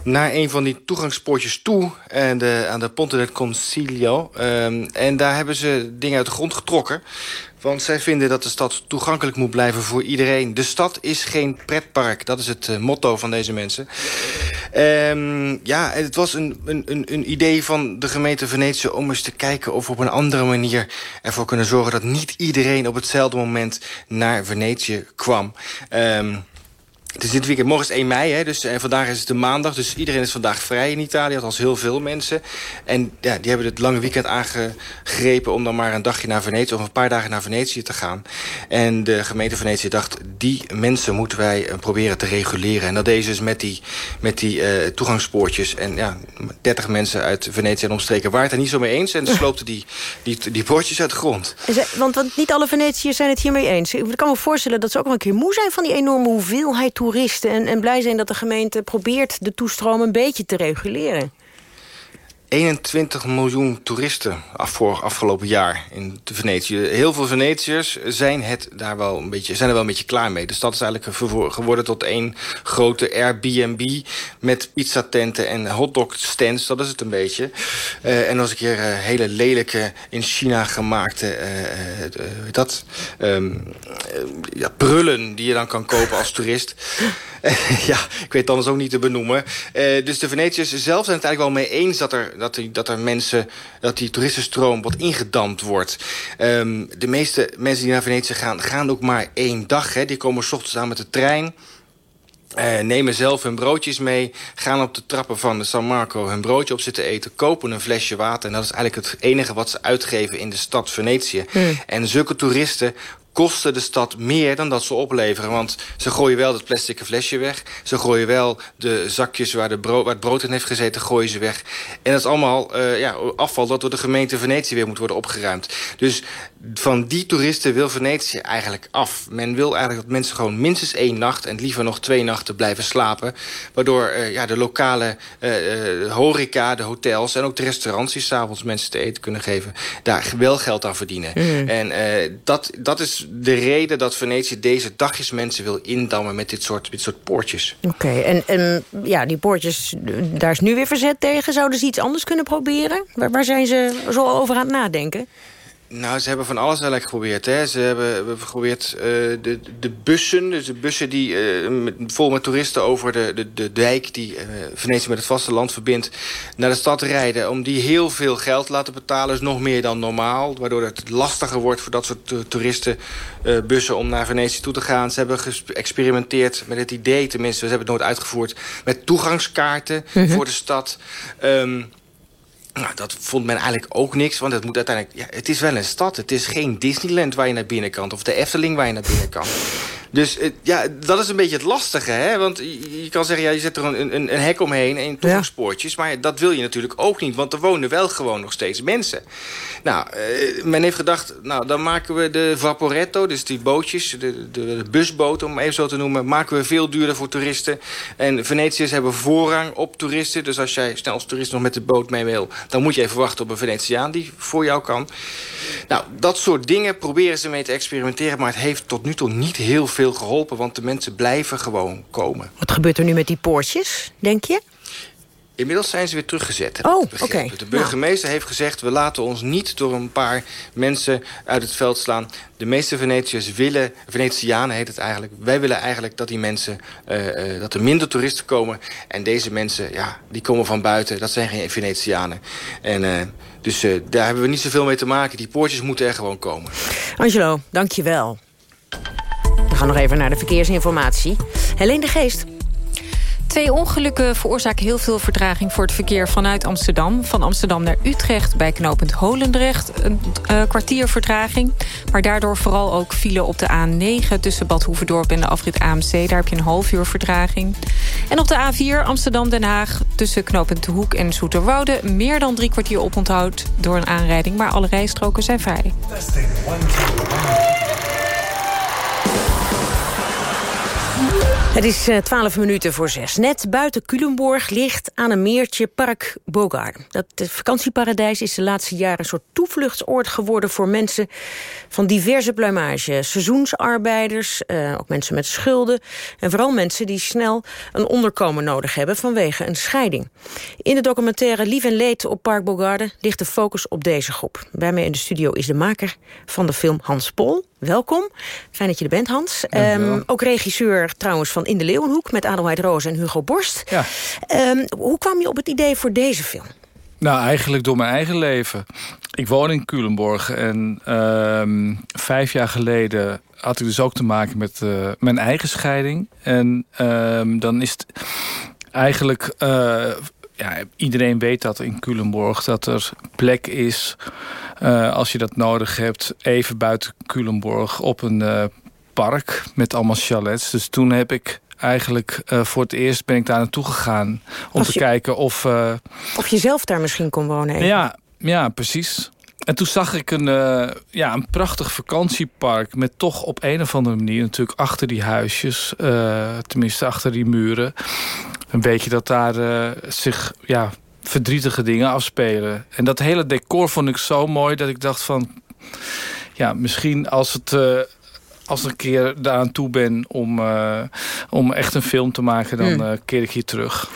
naar een van die toegangspoortjes toe en de, aan de Ponte del Concilio. Uh, en daar hebben ze dingen uit de grond getrokken. Want zij vinden dat de stad toegankelijk moet blijven voor iedereen. De stad is geen pretpark. Dat is het uh, motto van deze mensen. Um, ja, het was een, een, een idee van de gemeente Venetië... om eens te kijken of we op een andere manier ervoor kunnen zorgen... dat niet iedereen op hetzelfde moment naar Venetië kwam. Um, het is dit weekend, morgen is 1 mei, hè, dus, en vandaag is het de maandag. Dus iedereen is vandaag vrij in Italië, althans heel veel mensen. En ja, die hebben het lange weekend aangegrepen... om dan maar een dagje naar Venetië of een paar dagen naar Venetië te gaan. En de gemeente Venetië dacht, die mensen moeten wij uh, proberen te reguleren. En dat deze dus met die, met die uh, toegangspoortjes. En ja, 30 mensen uit Venetië en omstreken waren het er niet zo mee eens... en sloopten die, die, die poortjes uit de grond. Want, want niet alle Venetiërs zijn het hiermee eens. Ik kan me voorstellen dat ze ook wel een keer moe zijn... van die enorme hoeveelheid toeristen... En, en blij zijn dat de gemeente probeert de toestroom een beetje te reguleren. 21 miljoen toeristen af voor afgelopen jaar in Venetië. Heel veel Venetiërs zijn, het daar wel een beetje, zijn er wel een beetje klaar mee. De stad is eigenlijk geworden tot één grote Airbnb... met pizzatenten en hotdog-stands, dat is het een beetje. Uh, en als keer uh, hele lelijke, in China gemaakte... Uh, dat, um, ja, prullen die je dan kan kopen als toerist... [LAUGHS] ja, ik weet het anders ook niet te benoemen. Dus de Venetiërs zelf zijn het eigenlijk wel mee eens... dat er, dat, die, dat er mensen, dat die toeristenstroom wat ingedampt wordt. Um, de meeste mensen die naar Venetië gaan, gaan ook maar één dag. Hè. Die komen s ochtends aan met de trein... Uh, nemen zelf hun broodjes mee, gaan op de trappen van de San Marco hun broodje op zitten eten, kopen een flesje water. En dat is eigenlijk het enige wat ze uitgeven in de stad Venetië. Hmm. En zulke toeristen kosten de stad meer dan dat ze opleveren. Want ze gooien wel het plastic flesje weg. Ze gooien wel de zakjes waar, de brood, waar het brood in heeft gezeten, gooien ze weg. En dat is allemaal uh, ja, afval dat door de gemeente Venetië weer moet worden opgeruimd. Dus van die toeristen wil Venetië eigenlijk af. Men wil eigenlijk dat mensen gewoon minstens één nacht... en liever nog twee nachten blijven slapen. Waardoor uh, ja, de lokale uh, horeca, de hotels... en ook de restaurants die s'avonds mensen te eten kunnen geven... daar wel geld aan verdienen. Mm. En dat, dat is de reden dat Venetië deze dagjes mensen wil indammen... met dit soort, dit soort poortjes. Oké, okay, en, en ja, die poortjes, daar is nu weer verzet tegen. Zouden ze iets anders kunnen proberen? Waar, waar zijn ze zo over aan het nadenken? Nou, ze hebben van alles eigenlijk geprobeerd. Hè. Ze hebben, hebben geprobeerd uh, de, de bussen, dus de bussen die uh, met, vol met toeristen over de, de, de dijk... die uh, Venetië met het vasteland verbindt, naar de stad rijden... om die heel veel geld te laten betalen, dus nog meer dan normaal... waardoor het lastiger wordt voor dat soort toeristenbussen om naar Venetië toe te gaan. Ze hebben geëxperimenteerd met het idee, tenminste, ze hebben het nooit uitgevoerd... met toegangskaarten -hmm. voor de stad... Um, nou, dat vond men eigenlijk ook niks, want het moet uiteindelijk... Ja, het is wel een stad, het is geen Disneyland waar je naar binnen kan... of de Efteling waar je naar binnen kan. Dus ja, dat is een beetje het lastige, hè? Want je, kan zeggen, ja, je zet er een, een, een hek omheen en toegangspoortjes... Maar dat wil je natuurlijk ook niet, want er wonen wel gewoon nog steeds mensen. Nou, uh, men heeft gedacht, nou, dan maken we de Vaporetto... dus die bootjes, de, de, de busboten, om even zo te noemen... maken we veel duurder voor toeristen. En Venetiërs hebben voorrang op toeristen. Dus als jij snel als toerist nog met de boot mee wil... dan moet je even wachten op een Venetiaan die voor jou kan. Nou, dat soort dingen proberen ze mee te experimenteren... maar het heeft tot nu toe niet heel veel geholpen, want de mensen blijven gewoon komen. Wat gebeurt er nu met die poortjes, denk je? Inmiddels zijn ze weer teruggezet. Oh, oké. Okay. De burgemeester nou. heeft gezegd... we laten ons niet door een paar mensen uit het veld slaan. De meeste Venetiërs willen... Venetianen heet het eigenlijk. Wij willen eigenlijk dat die mensen... Uh, uh, dat er minder toeristen komen. En deze mensen, ja, die komen van buiten. Dat zijn geen Venetianen. En... Uh, dus daar hebben we niet zoveel mee te maken. Die poortjes moeten er gewoon komen. Angelo, dank je wel. We gaan nog even naar de verkeersinformatie. Helene de Geest. Twee ongelukken veroorzaken heel veel vertraging voor het verkeer vanuit Amsterdam. Van Amsterdam naar Utrecht bij knooppunt Holendrecht. Een uh, kwartier vertraging. Maar daardoor vooral ook file op de A9 tussen Bad Hoeverdorp en de afrit AMC. Daar heb je een half uur vertraging. En op de A4 Amsterdam-Den Haag tussen knooppunt De Hoek en Zoeterwoude... meer dan drie kwartier oponthoud door een aanrijding... maar alle rijstroken zijn vrij. Het is uh, 12 minuten voor zes. Net buiten Culemborg ligt aan een meertje Park Bogar. Dat vakantieparadijs is de laatste jaren een soort toevluchtsoord geworden... voor mensen van diverse pluimage. Seizoensarbeiders, uh, ook mensen met schulden... en vooral mensen die snel een onderkomen nodig hebben... vanwege een scheiding. In de documentaire Lief en Leed op Park Bogarde... ligt de focus op deze groep. Bij mij in de studio is de maker van de film Hans Pol. Welkom. Fijn dat je er bent, Hans. Um, ook regisseur trouwens van In de Leeuwenhoek... met Adelheid Roos en Hugo Borst. Ja. Um, hoe kwam je op het idee voor deze film? Nou, eigenlijk door mijn eigen leven. Ik woon in Culemborg en um, vijf jaar geleden had ik dus ook te maken met uh, mijn eigen scheiding. En dan is het eigenlijk... Uh, ja, iedereen weet dat in Culemborg, dat er plek is... Uh, als je dat nodig hebt, even buiten Culemborg op een uh, park met allemaal chalets. Dus toen heb ik eigenlijk uh, voor het eerst ben ik daar naartoe gegaan... om te kijken of... Of je zelf daar misschien kon wonen? even? ja, ja, precies. En toen zag ik een, uh, ja, een prachtig vakantiepark... met toch op een of andere manier natuurlijk achter die huisjes... Uh, tenminste achter die muren... een beetje dat daar uh, zich ja, verdrietige dingen afspelen. En dat hele decor vond ik zo mooi dat ik dacht van... ja, misschien als het... Uh, als ik een keer daaraan toe ben om, uh, om echt een film te maken... dan Hmm. uh, keer ik hier terug.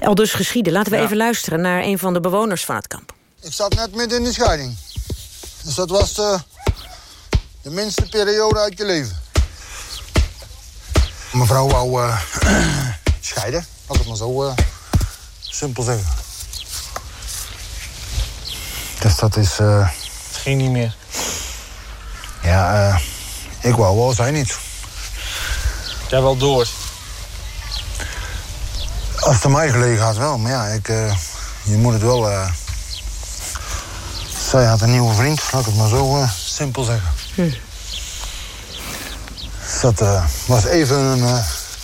Al dus geschieden. Laten we Ja. even luisteren naar een van de bewoners van het kamp. Ik zat net midden in de scheiding. Dus dat was de, de minste periode uit je leven. Mijn vrouw wou eh, [CLEARS THROAT] scheiden, laat het maar zo eh, simpel zeggen. Dus dat is... eh, Het ging niet meer. ja, eh, ik wou wel, zij niet. Jij wel door. Als het aan mij gelegen had wel, maar ja, ik, eh, je moet het wel... zij had een nieuwe vriend, laat ik het maar zo simpel zeggen. Hm. Dat was even een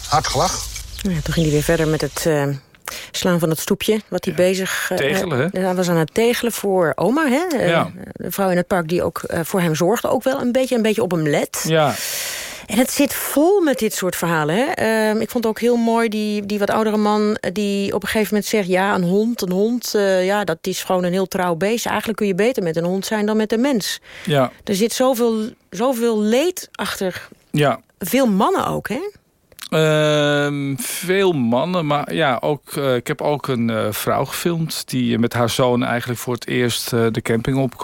hard gelach. Nou Ja, toen ging hij weer verder met het eh, slaan van het stoepje. Wat hij bezig... eh, Tegelen, hè? eh, Hij was aan het tegelen voor oma, hè? Ja. De vrouw in het park die ook voor hem zorgde. Ook wel een beetje, een beetje op hem let. Ja. En het zit vol met dit soort verhalen. Hè? Ehm, ik vond ook heel mooi die, die wat oudere man... die op een gegeven moment zegt... ja, een hond, een hond, ja, dat is gewoon een heel trouw beest. Eigenlijk kun je beter met een hond zijn dan met een mens. Ja, Er zit zoveel, zoveel leed achter ja. veel mannen ook, hè? Ehm, veel mannen, maar ja, ook, eh, ik heb ook een eh, vrouw gefilmd... die met haar zoon eigenlijk voor het eerst eh, de camping op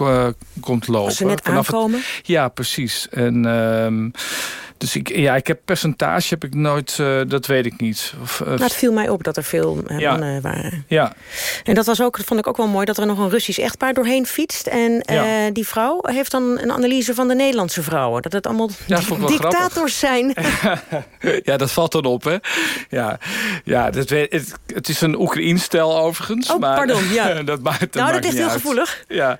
komt lopen. Als ze net het- aankomen. ja, precies. En, ehm, dus ik, ja, ik heb percentage heb ik nooit, eh, dat weet ik niet. Of, eh, Nou, het viel mij op dat er veel eh, Ja. mannen waren. ja, En dat was ook, vond ik ook wel mooi, dat er nog een Russisch echtpaar doorheen fietst. En Ja. die vrouw heeft dan een analyse van de Nederlandse vrouwen. Dat het allemaal Ja, dat dictators zijn. [LAUGHS] ja, dat valt dan op, hè? Ja, ja dat weet, het, het is een Oekraïens-stijl overigens. Oh, maar, pardon, ja. [LAUGHS] dat maakt, dat nou, dat ligt heel uit. gevoelig. Ja,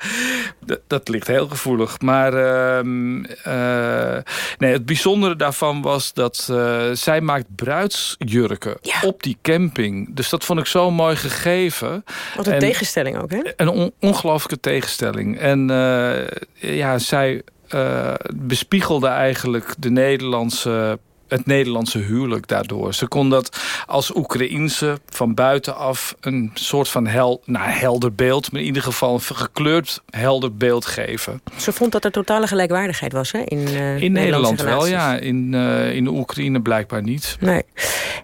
dat, ligt heel gevoelig. Maar ehm, eh, nee, het bijzondere daarvan was dat eh, zij maakt bruidsjurken op die camping. Dus dat vond ik zo mooi gegeven. Wat een En- tegenstelling ook, hè? een on- ongelooflijke tegenstelling. En eh, ja, zij eh, bespiegelde eigenlijk de Nederlandse, het Nederlandse huwelijk daardoor. Ze kon dat als Oekraïense van buitenaf een soort van hel, nou, helder beeld... maar in ieder geval een gekleurd helder beeld geven. Ze vond dat er totale gelijkwaardigheid was, hè? In, eh, In Nederland wel, ja. In, eh, in de Oekraïne blijkbaar niet. Nee.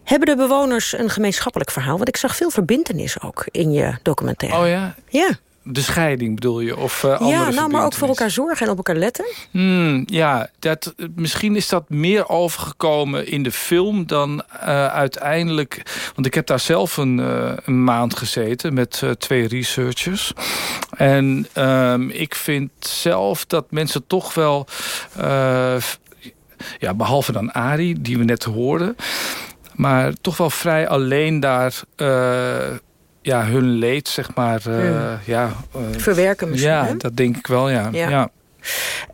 Hebben de bewoners een gemeenschappelijk verhaal? Want ik zag veel verbindenis ook in je documentaire. Oh ja? Ja, De scheiding bedoel je? Of, andere ja nou, maar ook voor elkaar zorgen en op elkaar letten. Hmm, ja, dat, misschien is dat meer overgekomen in de film dan eh, uiteindelijk... Want ik heb daar zelf een, eh, een maand gezeten met twee researchers. En ehm, ik vind zelf dat mensen toch wel... ja, behalve dan Ari, die we net hoorden... maar toch wel vrij alleen daar... eh, ja, hun leed, zeg maar, eh, Hmm. ja... eh, Verwerken misschien, Ja, hè? dat denk ik wel, ja. Ja. ja.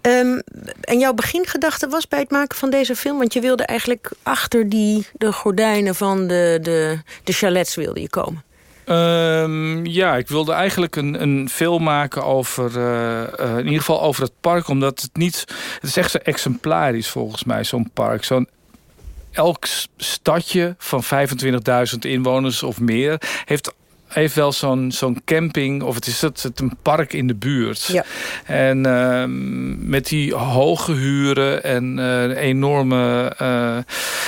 Ehm, en jouw begingedachte was bij het maken van deze film... want je wilde eigenlijk achter die, de gordijnen van de, de, de chalets wilde je komen. Um, ja, ik wilde eigenlijk een, een film maken over, uh, uh, in ieder geval over het park. Omdat het niet, het is echt zo exemplarisch volgens mij, zo'n park. Zo'n elk stadje van 25.000 inwoners of meer... heeft heeft wel zo'n zo'n camping, of het is het, het een park in de buurt. Ja. En uh, met die hoge huren en uh, enorme uh,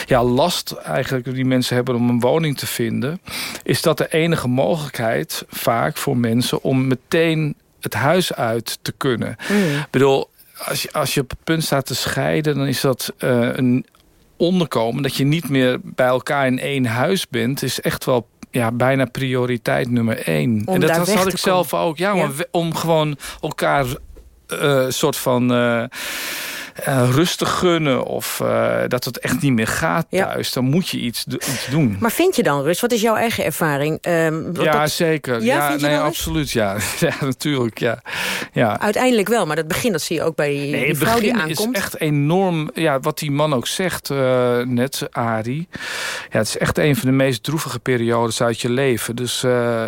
ja, last eigenlijk die mensen hebben om een woning te vinden... is dat de enige mogelijkheid vaak voor mensen om meteen het huis uit te kunnen. Mm. Ik bedoel, als je, als je op het punt staat te scheiden... dan is dat een onderkomen. Dat je niet meer bij elkaar in één huis bent... is echt wel ja, bijna prioriteit nummer één. Om en dat had, had ik zelf ook. Ja, om gewoon elkaar eh soort van eh, eh, rustig gunnen. Of eh, dat het echt niet meer gaat thuis. Dan moet je iets, iets doen. Maar vind je dan rust? Wat is jouw eigen ervaring? Ehm, ja, dat- zeker. Ja, nee, rust? absoluut. Ja. [LAUGHS] ja, natuurlijk. Ja. Ja. Uiteindelijk wel, maar dat begin dat zie je ook bij die, Nee, die het vrouw die begin is aankomt. echt enorm. Ja, wat die man ook zegt, eh, net, Ari. Ja, het is echt een van de meest droevige periodes uit je leven. Dus. eh,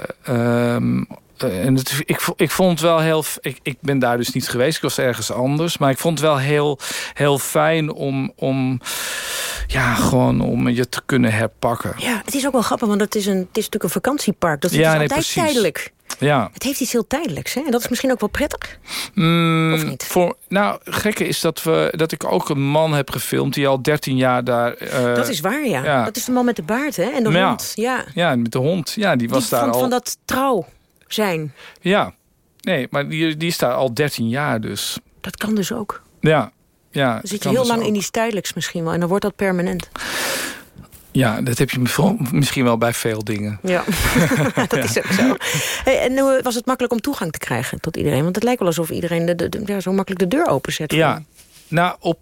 eh, en het, ik, ik vond het wel heel... Ik, ik ben daar dus niet geweest, ik was ergens anders. Maar ik vond het wel heel, heel fijn om, om... Ja, gewoon om je te kunnen herpakken. Ja, het is ook wel grappig, want het is, een, het is natuurlijk een vakantiepark. Dat is Ja, altijd tijdelijk. Ja. Het heeft iets heel tijdelijks, hè? En dat is misschien ook wel prettig. Mm, Of niet? Voor, nou, gekke is dat, we, dat ik ook een man heb gefilmd... die al 13 jaar daar... eh, dat is waar, ja. ja. Dat is de man met de baard, hè? En de ja. hond. Ja. Ja, met de hond. Ja, die was Die daar vond al... van dat trouw zijn. Ja. Nee, maar die, die is daar al 13 jaar dus. Dat kan dus ook. Ja. ja Dan zit je heel dus lang ook. in die tijdelijks misschien wel. En dan wordt dat permanent. Ja, dat heb je misschien wel bij veel dingen. Ja, [LAUGHS] [LAUGHS] dat is ook zo. Hey, en hoe was het makkelijk om toegang te krijgen tot iedereen? Want het lijkt wel alsof iedereen de, de, de- ja, zo makkelijk de deur openzet. Ja, nou, op,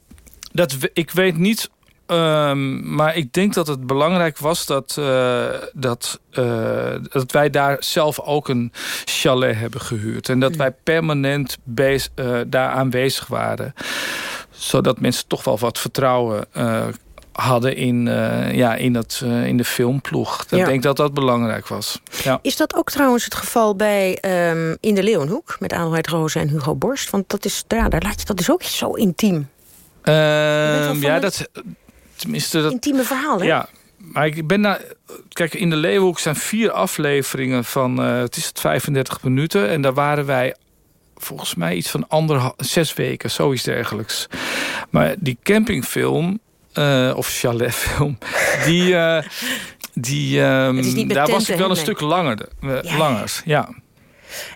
dat, ik weet niet... ehm, maar ik denk dat het belangrijk was dat, eh, dat, eh, dat wij daar zelf ook een chalet hebben gehuurd. En dat wij permanent eh, daar aanwezig waren. Zodat mensen toch wel wat vertrouwen hadden in, ja, in, dat, in de filmploeg. Ik Ja. denk dat dat belangrijk was. Ja. Is dat ook trouwens het geval bij ehm, In de Leeuwenhoek... met Adelheid Rozen en Hugo Borst? Want dat is, daar, daar laat je, dat is ook zo intiem. Ehm, ja, dat... Tenminste, dat, Intieme verhaal, hè? Ja, maar ik ben daar... Kijk, in de Leeuwenhoek zijn vier afleveringen van... eh, het is het 35 minuten. En daar waren wij volgens mij iets van anderhalf... Zes weken, zoiets dergelijks. Maar die campingfilm... eh, of chaletfilm... [LAUGHS] Die... eh, die ehm, daar was ik wel een stuk langer. Ja, langer, ja.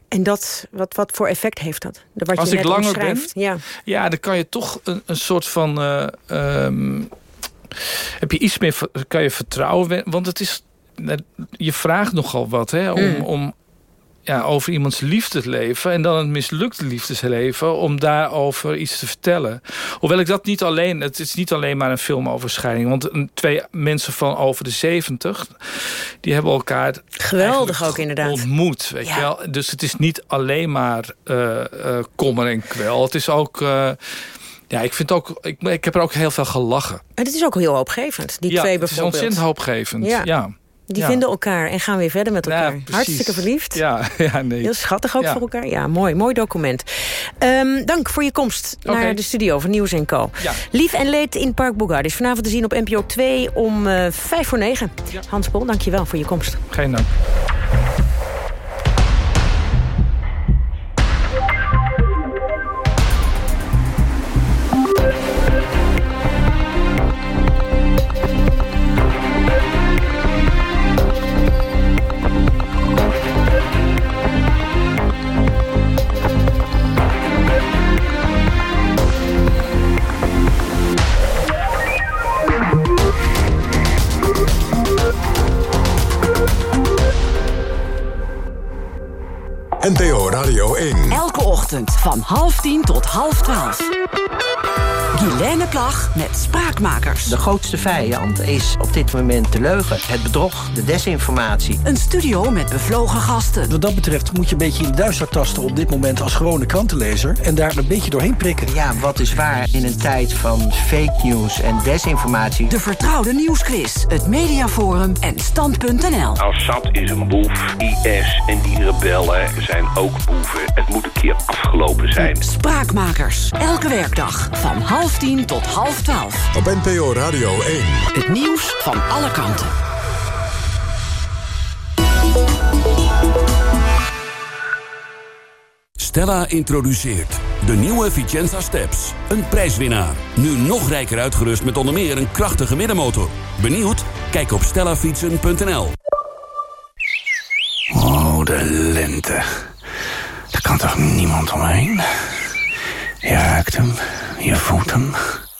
En dat, wat, wat voor effect heeft dat? Wat Als je ik langer omschrijft. Ja. Ja, dan kan je toch een, een soort van... eh, ehm, heb je iets meer... kan je vertrouwen... we- Want het is... Je vraagt nogal wat, hè? Om, Mm. om ja, over iemands liefdesleven... en dan een mislukte liefdesleven... om daarover iets te vertellen. Hoewel ik dat niet alleen... Het is niet alleen maar een film over scheiding. Want twee mensen van over de 70... die hebben elkaar Geweldig ook inderdaad. ontmoet. Weet je wel? Dus het is niet alleen maar eh, eh, kommer en kwel. Het is ook... eh, ja, ik vind ook... Ik, ik heb er ook heel veel gelachen. En het is ook heel hoopgevend, die ja, twee het is bijvoorbeeld. ontzettend hoopgevend. Ja. Ja. Die Ja. vinden elkaar en gaan weer verder met elkaar. Hartstikke verliefd. Ja, [LAUGHS] ja nee. Heel schattig ook Ja. voor elkaar. Ja, mooi. Mooi document. Ehm, dank voor je komst naar de studio van Nieuws Co. Lief en leed in Park Boegard is vanavond te zien op NPO 2 om eh vijf voor negen. Hans Pol, dank je wel voor je komst. Geen dank. NPO Radio 1. Elke ochtend van half tien tot half twaalf. Helene Plag met Spraakmakers. De grootste vijand is op dit moment de leugen, het bedrog, de desinformatie. Een studio met bevlogen gasten. Wat dat betreft moet je een beetje in de duister tasten op dit moment als gewone krantenlezer en daar een beetje doorheen prikken. Ja, wat is waar in een tijd van fake news en desinformatie? De vertrouwde nieuwsquiz, het mediaforum en stand.nl. Assad is een boef, IS en die rebellen zijn ook boeven. Het moet een keer afgelopen zijn. Spraakmakers, elke werkdag van half tien tot half twaalf. Op NPO Radio 1. Het nieuws van alle kanten. Stella introduceert de nieuwe Vicenza Steps. Een prijswinnaar. Nu nog rijker uitgerust met onder meer een krachtige middenmotor. Benieuwd? Kijk op stellafietsen.nl. Oh, de lente. Daar kan toch niemand omheen? Je ruikt hem, je voelt hem,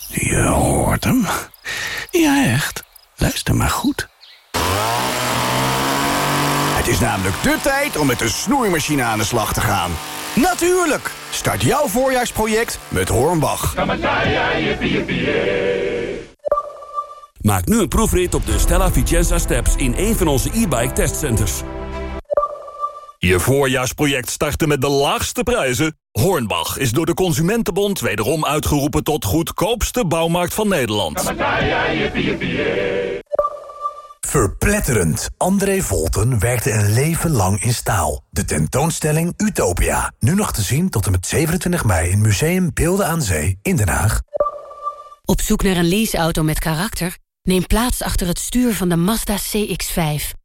je hoort hem. Ja, echt. Luister maar goed. Het is namelijk de tijd om met de snoeimachine aan de slag te gaan. Natuurlijk! Start jouw voorjaarsproject met Hornbach. Maak nu een proefrit op de Stella Vicenza Steps in een van onze e-bike testcenters. Je voorjaarsproject starten met de laagste prijzen? Hornbach is door de Consumentenbond wederom uitgeroepen tot goedkoopste bouwmarkt van Nederland. Verpletterend. André Volten werkte een leven lang in staal. De tentoonstelling Utopia. Nu nog te zien tot en met 27 mei in Museum Beelden aan Zee in Den Haag. Op zoek naar een leaseauto met karakter? Neem plaats achter het stuur van de Mazda CX-5.